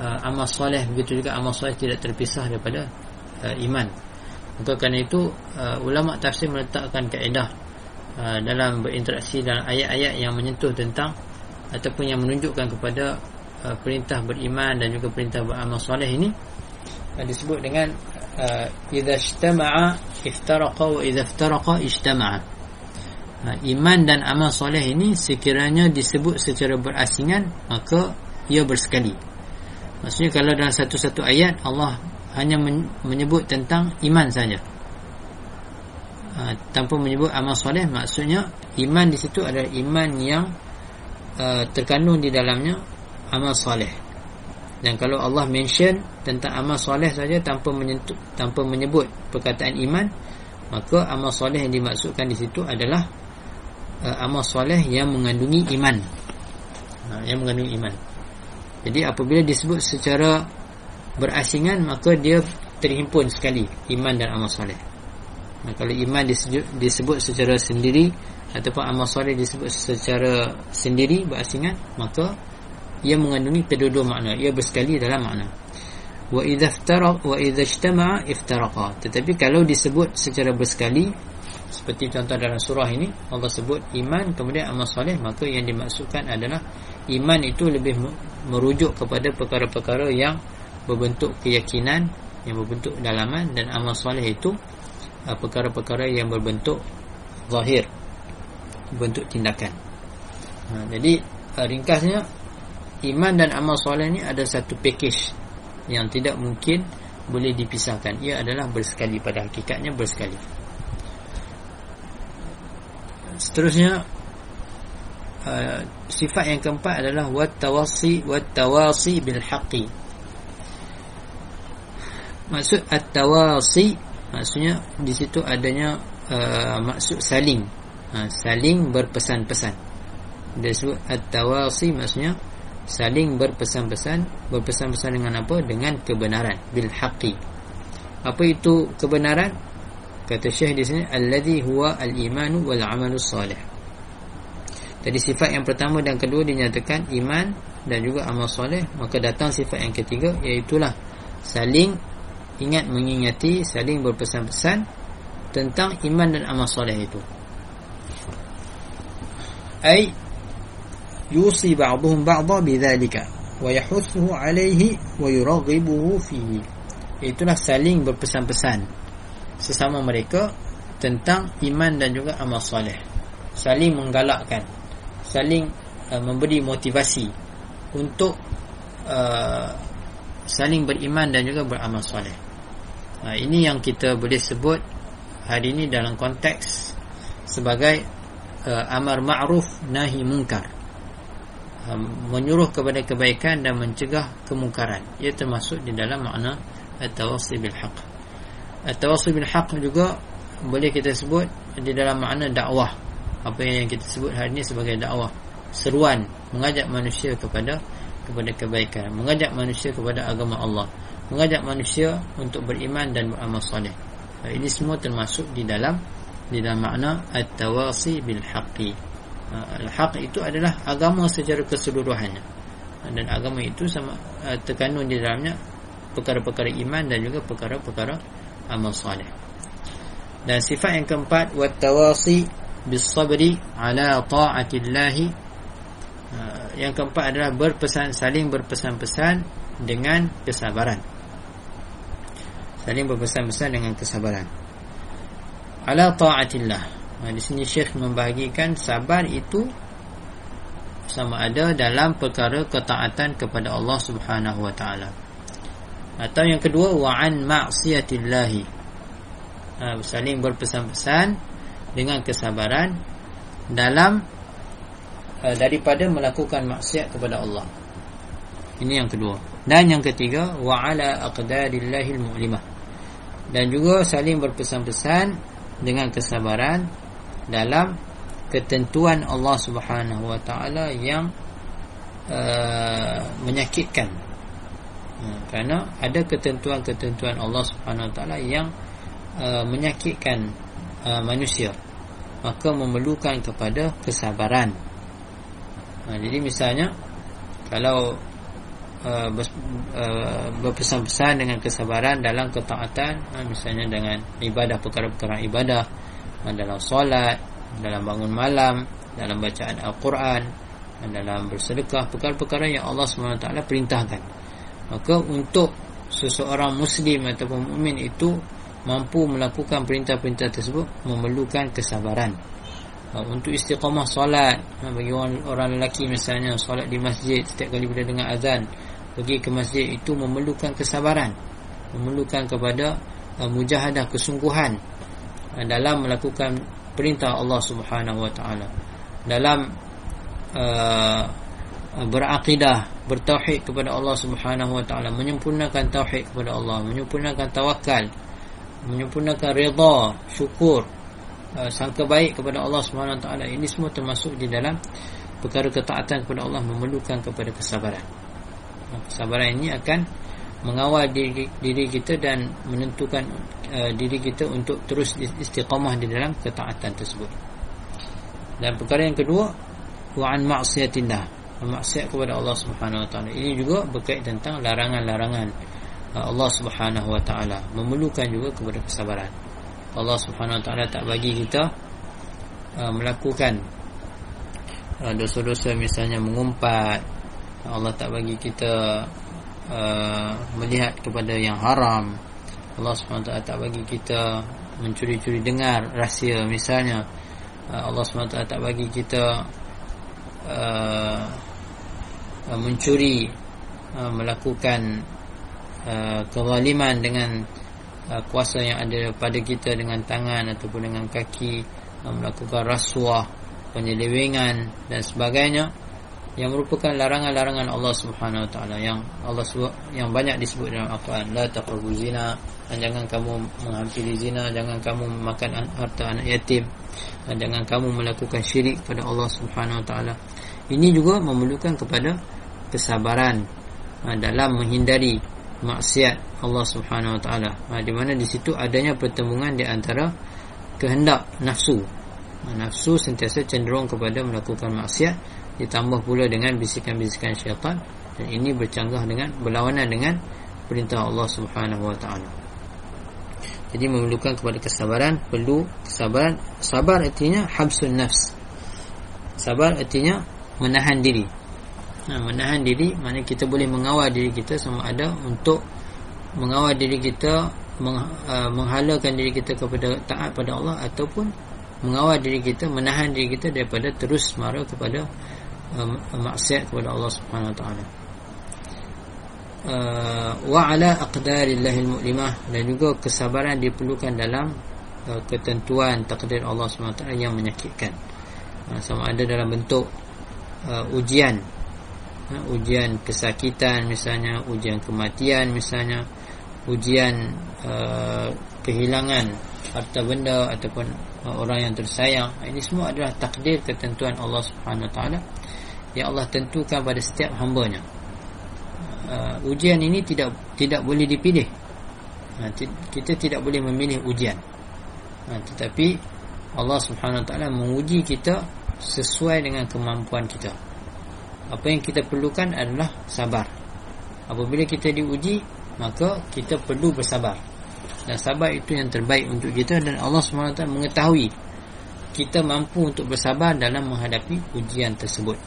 uh, amal soleh. Begitu juga amal soleh tidak terpisah daripada uh, iman. Maka kerana itu uh, ulama tafsir meletakkan kaedah Uh, dalam berinteraksi dalam ayat-ayat yang menyentuh tentang ataupun yang menunjukkan kepada uh, perintah beriman dan juga perintah beramal soleh ini. Uh, disebut dengan uh, idza ijtama'a iftaraqa wa idza iftaraqa ijtama'a. Uh, iman dan amal soleh ini sekiranya disebut secara berasingan maka ia bersekali. Maksudnya kalau dalam satu-satu ayat Allah hanya menyebut tentang iman saja uh, tanpa menyebut amal soleh maksudnya iman di situ adalah iman yang uh, terkandung di dalamnya amal soleh. Dan kalau Allah mention tentang amal soleh saja tanpa menyentuh tanpa menyebut perkataan iman maka amal soleh yang dimaksudkan di situ adalah uh, amal soleh yang mengandungi iman. Uh, yang mengandungi iman. Jadi apabila disebut secara berasingan maka dia terhimpun sekali iman dan amal soleh. Nah, kalau iman disebut, disebut secara sendiri ataupun amal soleh disebut secara sendiri berasingan maka ia mengandungi kedua-dua makna. Ia bersekali dalam makna. Wa idza iftaraq wa idza ijtama'a iftaraqa. Tetapi kalau disebut secara bersekali seperti contoh dalam surah ini Allah sebut iman kemudian amal soleh maka yang dimaksudkan adalah iman itu lebih merujuk kepada perkara-perkara yang berbentuk keyakinan yang berbentuk dalaman dan amal soleh itu perkara-perkara yang berbentuk zahir bentuk tindakan. Ha, jadi uh, ringkasnya iman dan amal soleh ini ada satu package yang tidak mungkin boleh dipisahkan. Ia adalah bersekali pada hakikatnya bersekali. Seterusnya uh, sifat yang keempat adalah wat tawasi wat tawasi bil haqqi maksud at-tawasi maksudnya di situ adanya uh, maksud saling. Uh, saling berpesan-pesan. Dia sebut at-tawasi maksudnya saling berpesan-pesan berpesan-pesan dengan apa? Dengan kebenaran bil haqqi apa itu kebenaran? Kata syekh di sini alladhi huwa al-imanu wal amalu salih. Jadi sifat yang pertama dan kedua dinyatakan iman dan juga amal soleh maka datang sifat yang ketiga iaitu saling ingat mengingati saling berpesan-pesan tentang iman dan amal soleh itu. Ay yusi ba'dhum ba'dha bidzalika wa yahussuhu alayhi wa yuraghibuhu fihi. Itulah saling berpesan-pesan sesama mereka tentang iman dan juga amal soleh. Saling menggalakkan saling uh, memberi motivasi untuk uh, saling beriman dan juga beramal soleh Ha, ini yang kita boleh sebut hari ini dalam konteks sebagai uh, amar ma'ruf nahi munkar. Uh, menyuruh kepada kebaikan dan mencegah kemungkaran. Ia termasuk di dalam makna at-tawassi bil haqq. At-tawassi bil haqq juga boleh kita sebut di dalam makna dakwah. Apa yang kita sebut hari ini sebagai dakwah. Seruan mengajak manusia kepada kepada kebaikan, mengajak manusia kepada agama Allah mengajak manusia untuk beriman dan beramal soleh. Ini semua termasuk di dalam di dalam makna at-tawasi bil haqqi. Al-haq itu adalah agama secara keseluruhannya. Dan agama itu sama terkandung di dalamnya perkara-perkara iman dan juga perkara-perkara amal soleh. Dan sifat yang keempat wat-tawasi bis sabri ala ta'atillah. Yang keempat adalah berpesan saling berpesan-pesan dengan kesabaran saling berpesan-pesan dengan kesabaran. Ala ta'atillah. Nah, di sini syekh membahagikan sabar itu sama ada dalam perkara ketaatan kepada Allah Subhanahu wa taala. Atau yang kedua wa an ma'siyatillah. Nah, saling berpesan-pesan dengan kesabaran dalam uh, daripada melakukan maksiat kepada Allah. Ini yang kedua. Dan yang ketiga wa ala aqdarillahil mu'limah dan juga saling berpesan-pesan dengan kesabaran dalam ketentuan Allah Subhanahu wa taala yang uh, menyakitkan. Uh, kerana ada ketentuan-ketentuan Allah Subhanahu wa taala yang uh, menyakitkan uh, manusia. Maka memerlukan kepada kesabaran. Uh, jadi misalnya kalau Uh, uh, berpesan-pesan dengan kesabaran dalam ketaatan uh, misalnya dengan ibadah perkara-perkara ibadah dalam solat dalam bangun malam dalam bacaan Al-Quran dalam bersedekah perkara-perkara yang Allah SWT perintahkan. Maka untuk seseorang muslim ataupun mukmin itu mampu melakukan perintah-perintah tersebut memerlukan kesabaran. Untuk istiqamah solat bagi orang, orang lelaki misalnya solat di masjid setiap kali bila dengar azan pergi ke masjid itu memerlukan kesabaran. Memerlukan kepada uh, mujahadah kesungguhan uh, dalam melakukan perintah Allah Subhanahu wa taala. Dalam uh, berakidah bertauhid kepada Allah Subhanahu wa taala menyempurnakan tauhid kepada Allah menyempurnakan tawakal menyempurnakan redha syukur uh, sangka baik kepada Allah taala ini semua termasuk di dalam perkara ketaatan kepada Allah memerlukan kepada kesabaran kesabaran ini akan mengawal diri, diri kita dan menentukan uh, diri kita untuk terus istiqamah di dalam ketaatan tersebut. Dan perkara yang kedua, wa an ma'siyatillah, maksiat kepada Allah Subhanahu wa taala. Ini juga berkait tentang larangan-larangan uh, Allah Subhanahu wa taala, memerlukan juga kepada kesabaran. Allah Subhanahu wa taala tak bagi kita uh, melakukan uh, dosa-dosa misalnya mengumpat. Allah tak bagi kita Uh, melihat kepada yang haram. Allah SWT tak bagi kita mencuri-curi dengar rahsia. Misalnya uh, Allah SWT tak bagi kita uh, uh, mencuri uh, melakukan uh, kezaliman dengan uh, kuasa yang ada pada kita dengan tangan ataupun dengan kaki uh, melakukan rasuah penyelewengan dan sebagainya yang merupakan larangan-larangan Allah Subhanahu Wa Taala yang Allah sebut yang banyak disebut dalam Al-Quran. La taqrabu zina dan jangan kamu menghampiri zina jangan kamu makan harta anak yatim dan jangan kamu melakukan syirik kepada Allah Subhanahu Wa Taala. Ini juga memerlukan kepada kesabaran ha, dalam menghindari maksiat Allah Subhanahu Wa Taala. Ha, di mana di situ adanya pertemuan di antara kehendak nafsu. Ha, nafsu sentiasa cenderung kepada melakukan maksiat ditambah pula dengan bisikan-bisikan syaitan dan ini bercanggah dengan berlawanan dengan perintah Allah Subhanahu wa taala. Jadi memerlukan kepada kesabaran, perlu kesabaran. Sabar artinya habsun nafs. Sabar artinya menahan diri. Nah, menahan diri maknanya kita boleh mengawal diri kita sama ada untuk mengawal diri kita meng, uh, menghalakan diri kita kepada taat pada Allah ataupun mengawal diri kita menahan diri kita daripada terus marah kepada maksiat kepada Allah Subhanahu wa taala. Uh, wa ala aqdarillahil mu'limah dan juga kesabaran diperlukan dalam uh, ketentuan takdir Allah taala yang menyakitkan. Uh, sama ada dalam bentuk ujian ujian kesakitan misalnya, ujian kematian misalnya, ujian kehilangan harta benda ataupun orang yang tersayang. Ini semua adalah takdir ketentuan Allah Subhanahu wa taala yang Allah tentukan pada setiap hambanya. Uh, ujian ini tidak tidak boleh dipilih. Uh, kita tidak boleh memilih ujian. Uh, tetapi Allah Subhanahu Wa Taala menguji kita sesuai dengan kemampuan kita. Apa yang kita perlukan adalah sabar. Apabila kita diuji, maka kita perlu bersabar. Dan sabar itu yang terbaik untuk kita dan Allah Subhanahu Taala mengetahui kita mampu untuk bersabar dalam menghadapi ujian tersebut.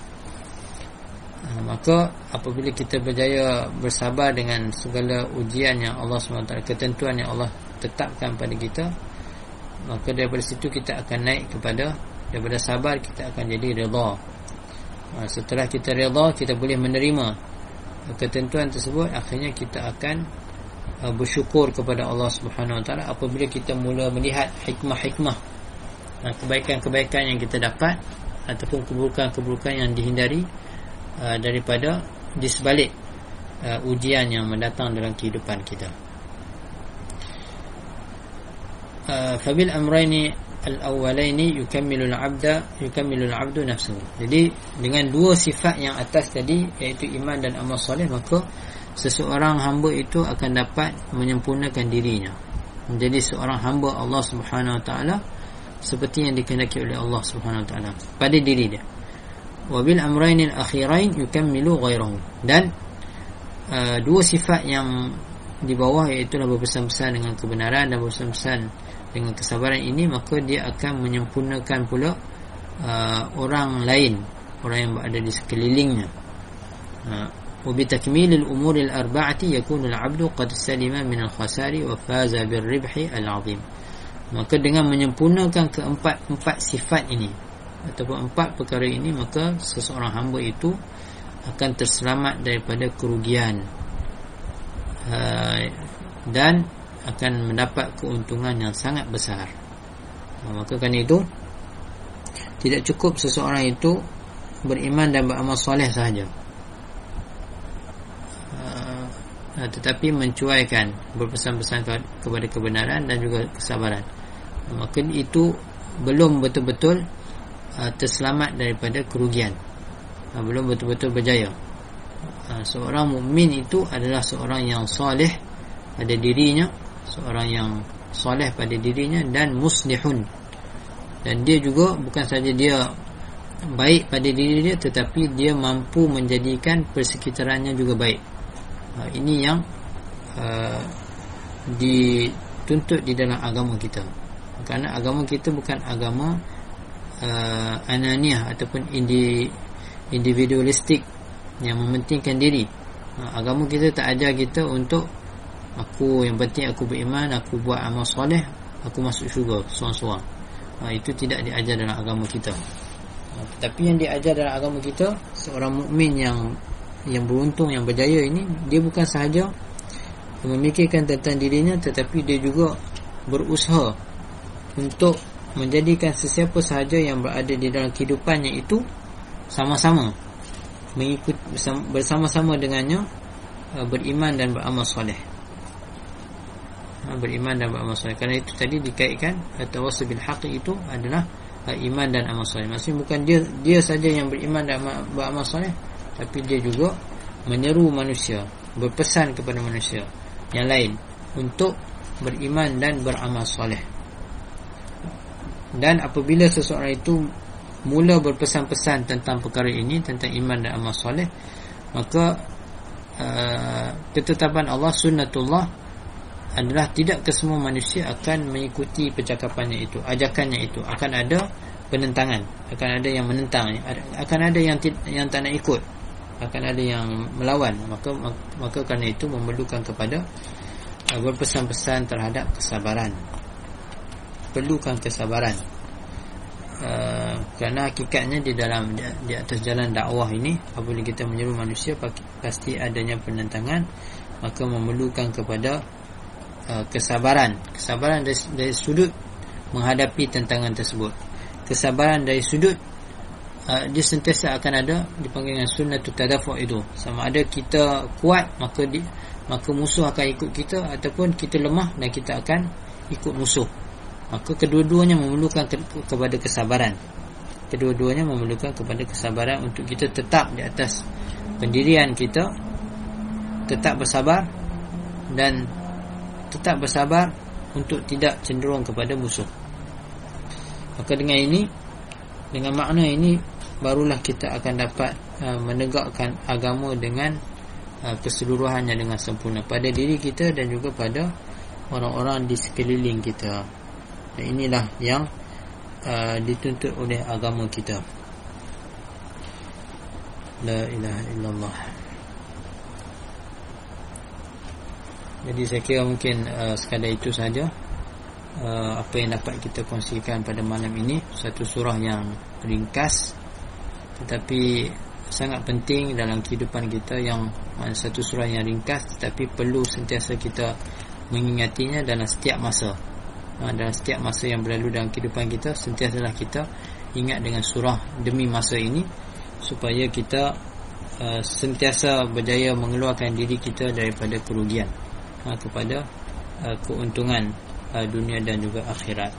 Ha, maka apabila kita berjaya bersabar dengan segala ujian yang Allah SWT ketentuan yang Allah tetapkan pada kita maka daripada situ kita akan naik kepada daripada sabar kita akan jadi reda ha, setelah kita reda kita boleh menerima ketentuan tersebut akhirnya kita akan ha, bersyukur kepada Allah SWT apabila kita mula melihat hikmah-hikmah kebaikan-kebaikan yang kita dapat ataupun keburukan-keburukan yang dihindari Uh, daripada di sebalik uh, ujian yang mendatang dalam kehidupan kita. Uh, fabil amrayni al-awwalaini yukammilu al-'abda yukammilu al-'abdu nafsuhu. Jadi dengan dua sifat yang atas tadi iaitu iman dan amal soleh maka seseorang hamba itu akan dapat menyempurnakan dirinya. Menjadi seorang hamba Allah Subhanahu wa taala seperti yang dikehendaki oleh Allah Subhanahu wa taala pada diri dia wabil amrainil akhirain yukammilu ghairahu. Dan uh, dua sifat yang di bawah iaitu berpesan-pesan dengan kebenaran dan berpesan-pesan dengan kesabaran ini maka dia akan menyempurnakan pula uh, orang lain orang yang berada di sekelilingnya. Uh, wabi takmilil umuril arba'ati yakunu al-'abdu qad salima min al-khasari wa faza bir-ribhi al-'azim maka dengan menyempurnakan keempat-empat sifat ini ataupun empat perkara ini maka seseorang hamba itu akan terselamat daripada kerugian. Uh, dan akan mendapat keuntungan yang sangat besar. Ha, maka kerana itu tidak cukup seseorang itu beriman dan beramal soleh sahaja. Uh, tetapi mencuaikan berpesan-pesan kepada kebenaran dan juga kesabaran. Maka itu belum betul-betul uh, terselamat daripada kerugian. Uh, belum betul-betul berjaya. Uh, seorang mukmin itu adalah seorang yang soleh pada dirinya seorang yang soleh pada dirinya dan muslihun. Dan dia juga bukan saja dia baik pada diri dia tetapi dia mampu menjadikan persekitarannya juga baik. Ini yang uh, dituntut di dalam agama kita. Kerana agama kita bukan agama uh, ananiah ataupun indi, individualistik yang mementingkan diri. Uh, agama kita tak ajar kita untuk aku yang penting aku beriman aku buat amal soleh aku masuk syurga seorang-seorang. Uh, itu tidak diajar dalam agama kita. Tapi yang diajar dalam agama kita seorang mukmin yang yang beruntung yang berjaya ini dia bukan sahaja memikirkan tentang dirinya tetapi dia juga berusaha untuk menjadikan sesiapa sahaja yang berada di dalam kehidupannya itu sama-sama mengikut bersama-sama dengannya uh, beriman dan beramal soleh ha, beriman dan beramal soleh kerana itu tadi dikaitkan atau wasabil haqi itu adalah uh, iman dan amal soleh. Maksudnya bukan dia dia saja yang beriman dan beramal soleh, tapi dia juga menyeru manusia, berpesan kepada manusia yang lain untuk beriman dan beramal soleh. Dan apabila seseorang itu mula berpesan-pesan tentang perkara ini tentang iman dan amal soleh, maka uh, ketetapan Allah sunnatullah adalah tidak kesemua manusia akan mengikuti percakapannya itu ajakannya itu. Akan ada penentangan akan ada yang menentang akan ada yang yang tak nak ikut akan ada yang melawan. Maka maka kerana itu memerlukan kepada uh, berpesan-pesan terhadap kesabaran perlukan kesabaran. Uh, kerana hakikatnya di dalam di, di atas jalan dakwah ini apabila kita menyeru manusia pasti adanya penentangan maka memerlukan kepada Uh, kesabaran. Kesabaran dari, dari sudut menghadapi tantangan tersebut. Kesabaran dari sudut uh, dia sentiasa akan ada dipanggil dengan sunnatul tadafu' itu. Sama ada kita kuat maka di, maka musuh akan ikut kita ataupun kita lemah dan kita akan ikut musuh maka kedua-duanya memerlukan ke, kepada kesabaran kedua-duanya memerlukan kepada kesabaran untuk kita tetap di atas pendirian kita tetap bersabar dan tetap bersabar untuk tidak cenderung kepada musuh. Maka dengan ini, dengan makna ini, barulah kita akan dapat uh, menegakkan agama dengan uh, keseluruhannya dengan sempurna pada diri kita dan juga pada orang-orang di sekeliling kita. Dan inilah yang uh, dituntut oleh agama kita. La ilaha illallah. Jadi saya kira mungkin uh, sekadar itu saja uh, apa yang dapat kita kongsikan pada malam ini satu surah yang ringkas tetapi sangat penting dalam kehidupan kita yang uh, satu surah yang ringkas tetapi perlu sentiasa kita mengingatinya dalam setiap masa uh, dalam setiap masa yang berlalu dalam kehidupan kita sentiasalah kita ingat dengan surah demi masa ini supaya kita uh, sentiasa berjaya mengeluarkan diri kita daripada kerugian uh, kepada uh, keuntungan uh, dunia dan juga akhirat.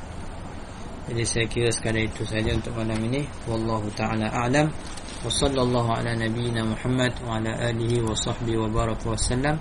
Jadi saya kira sekadar itu saja untuk malam ini. Wallahu taala a'lam. Wa sallallahu ala nabiyyina Muhammad wa ala alihi wa sahbihi wa baraka wa sallam.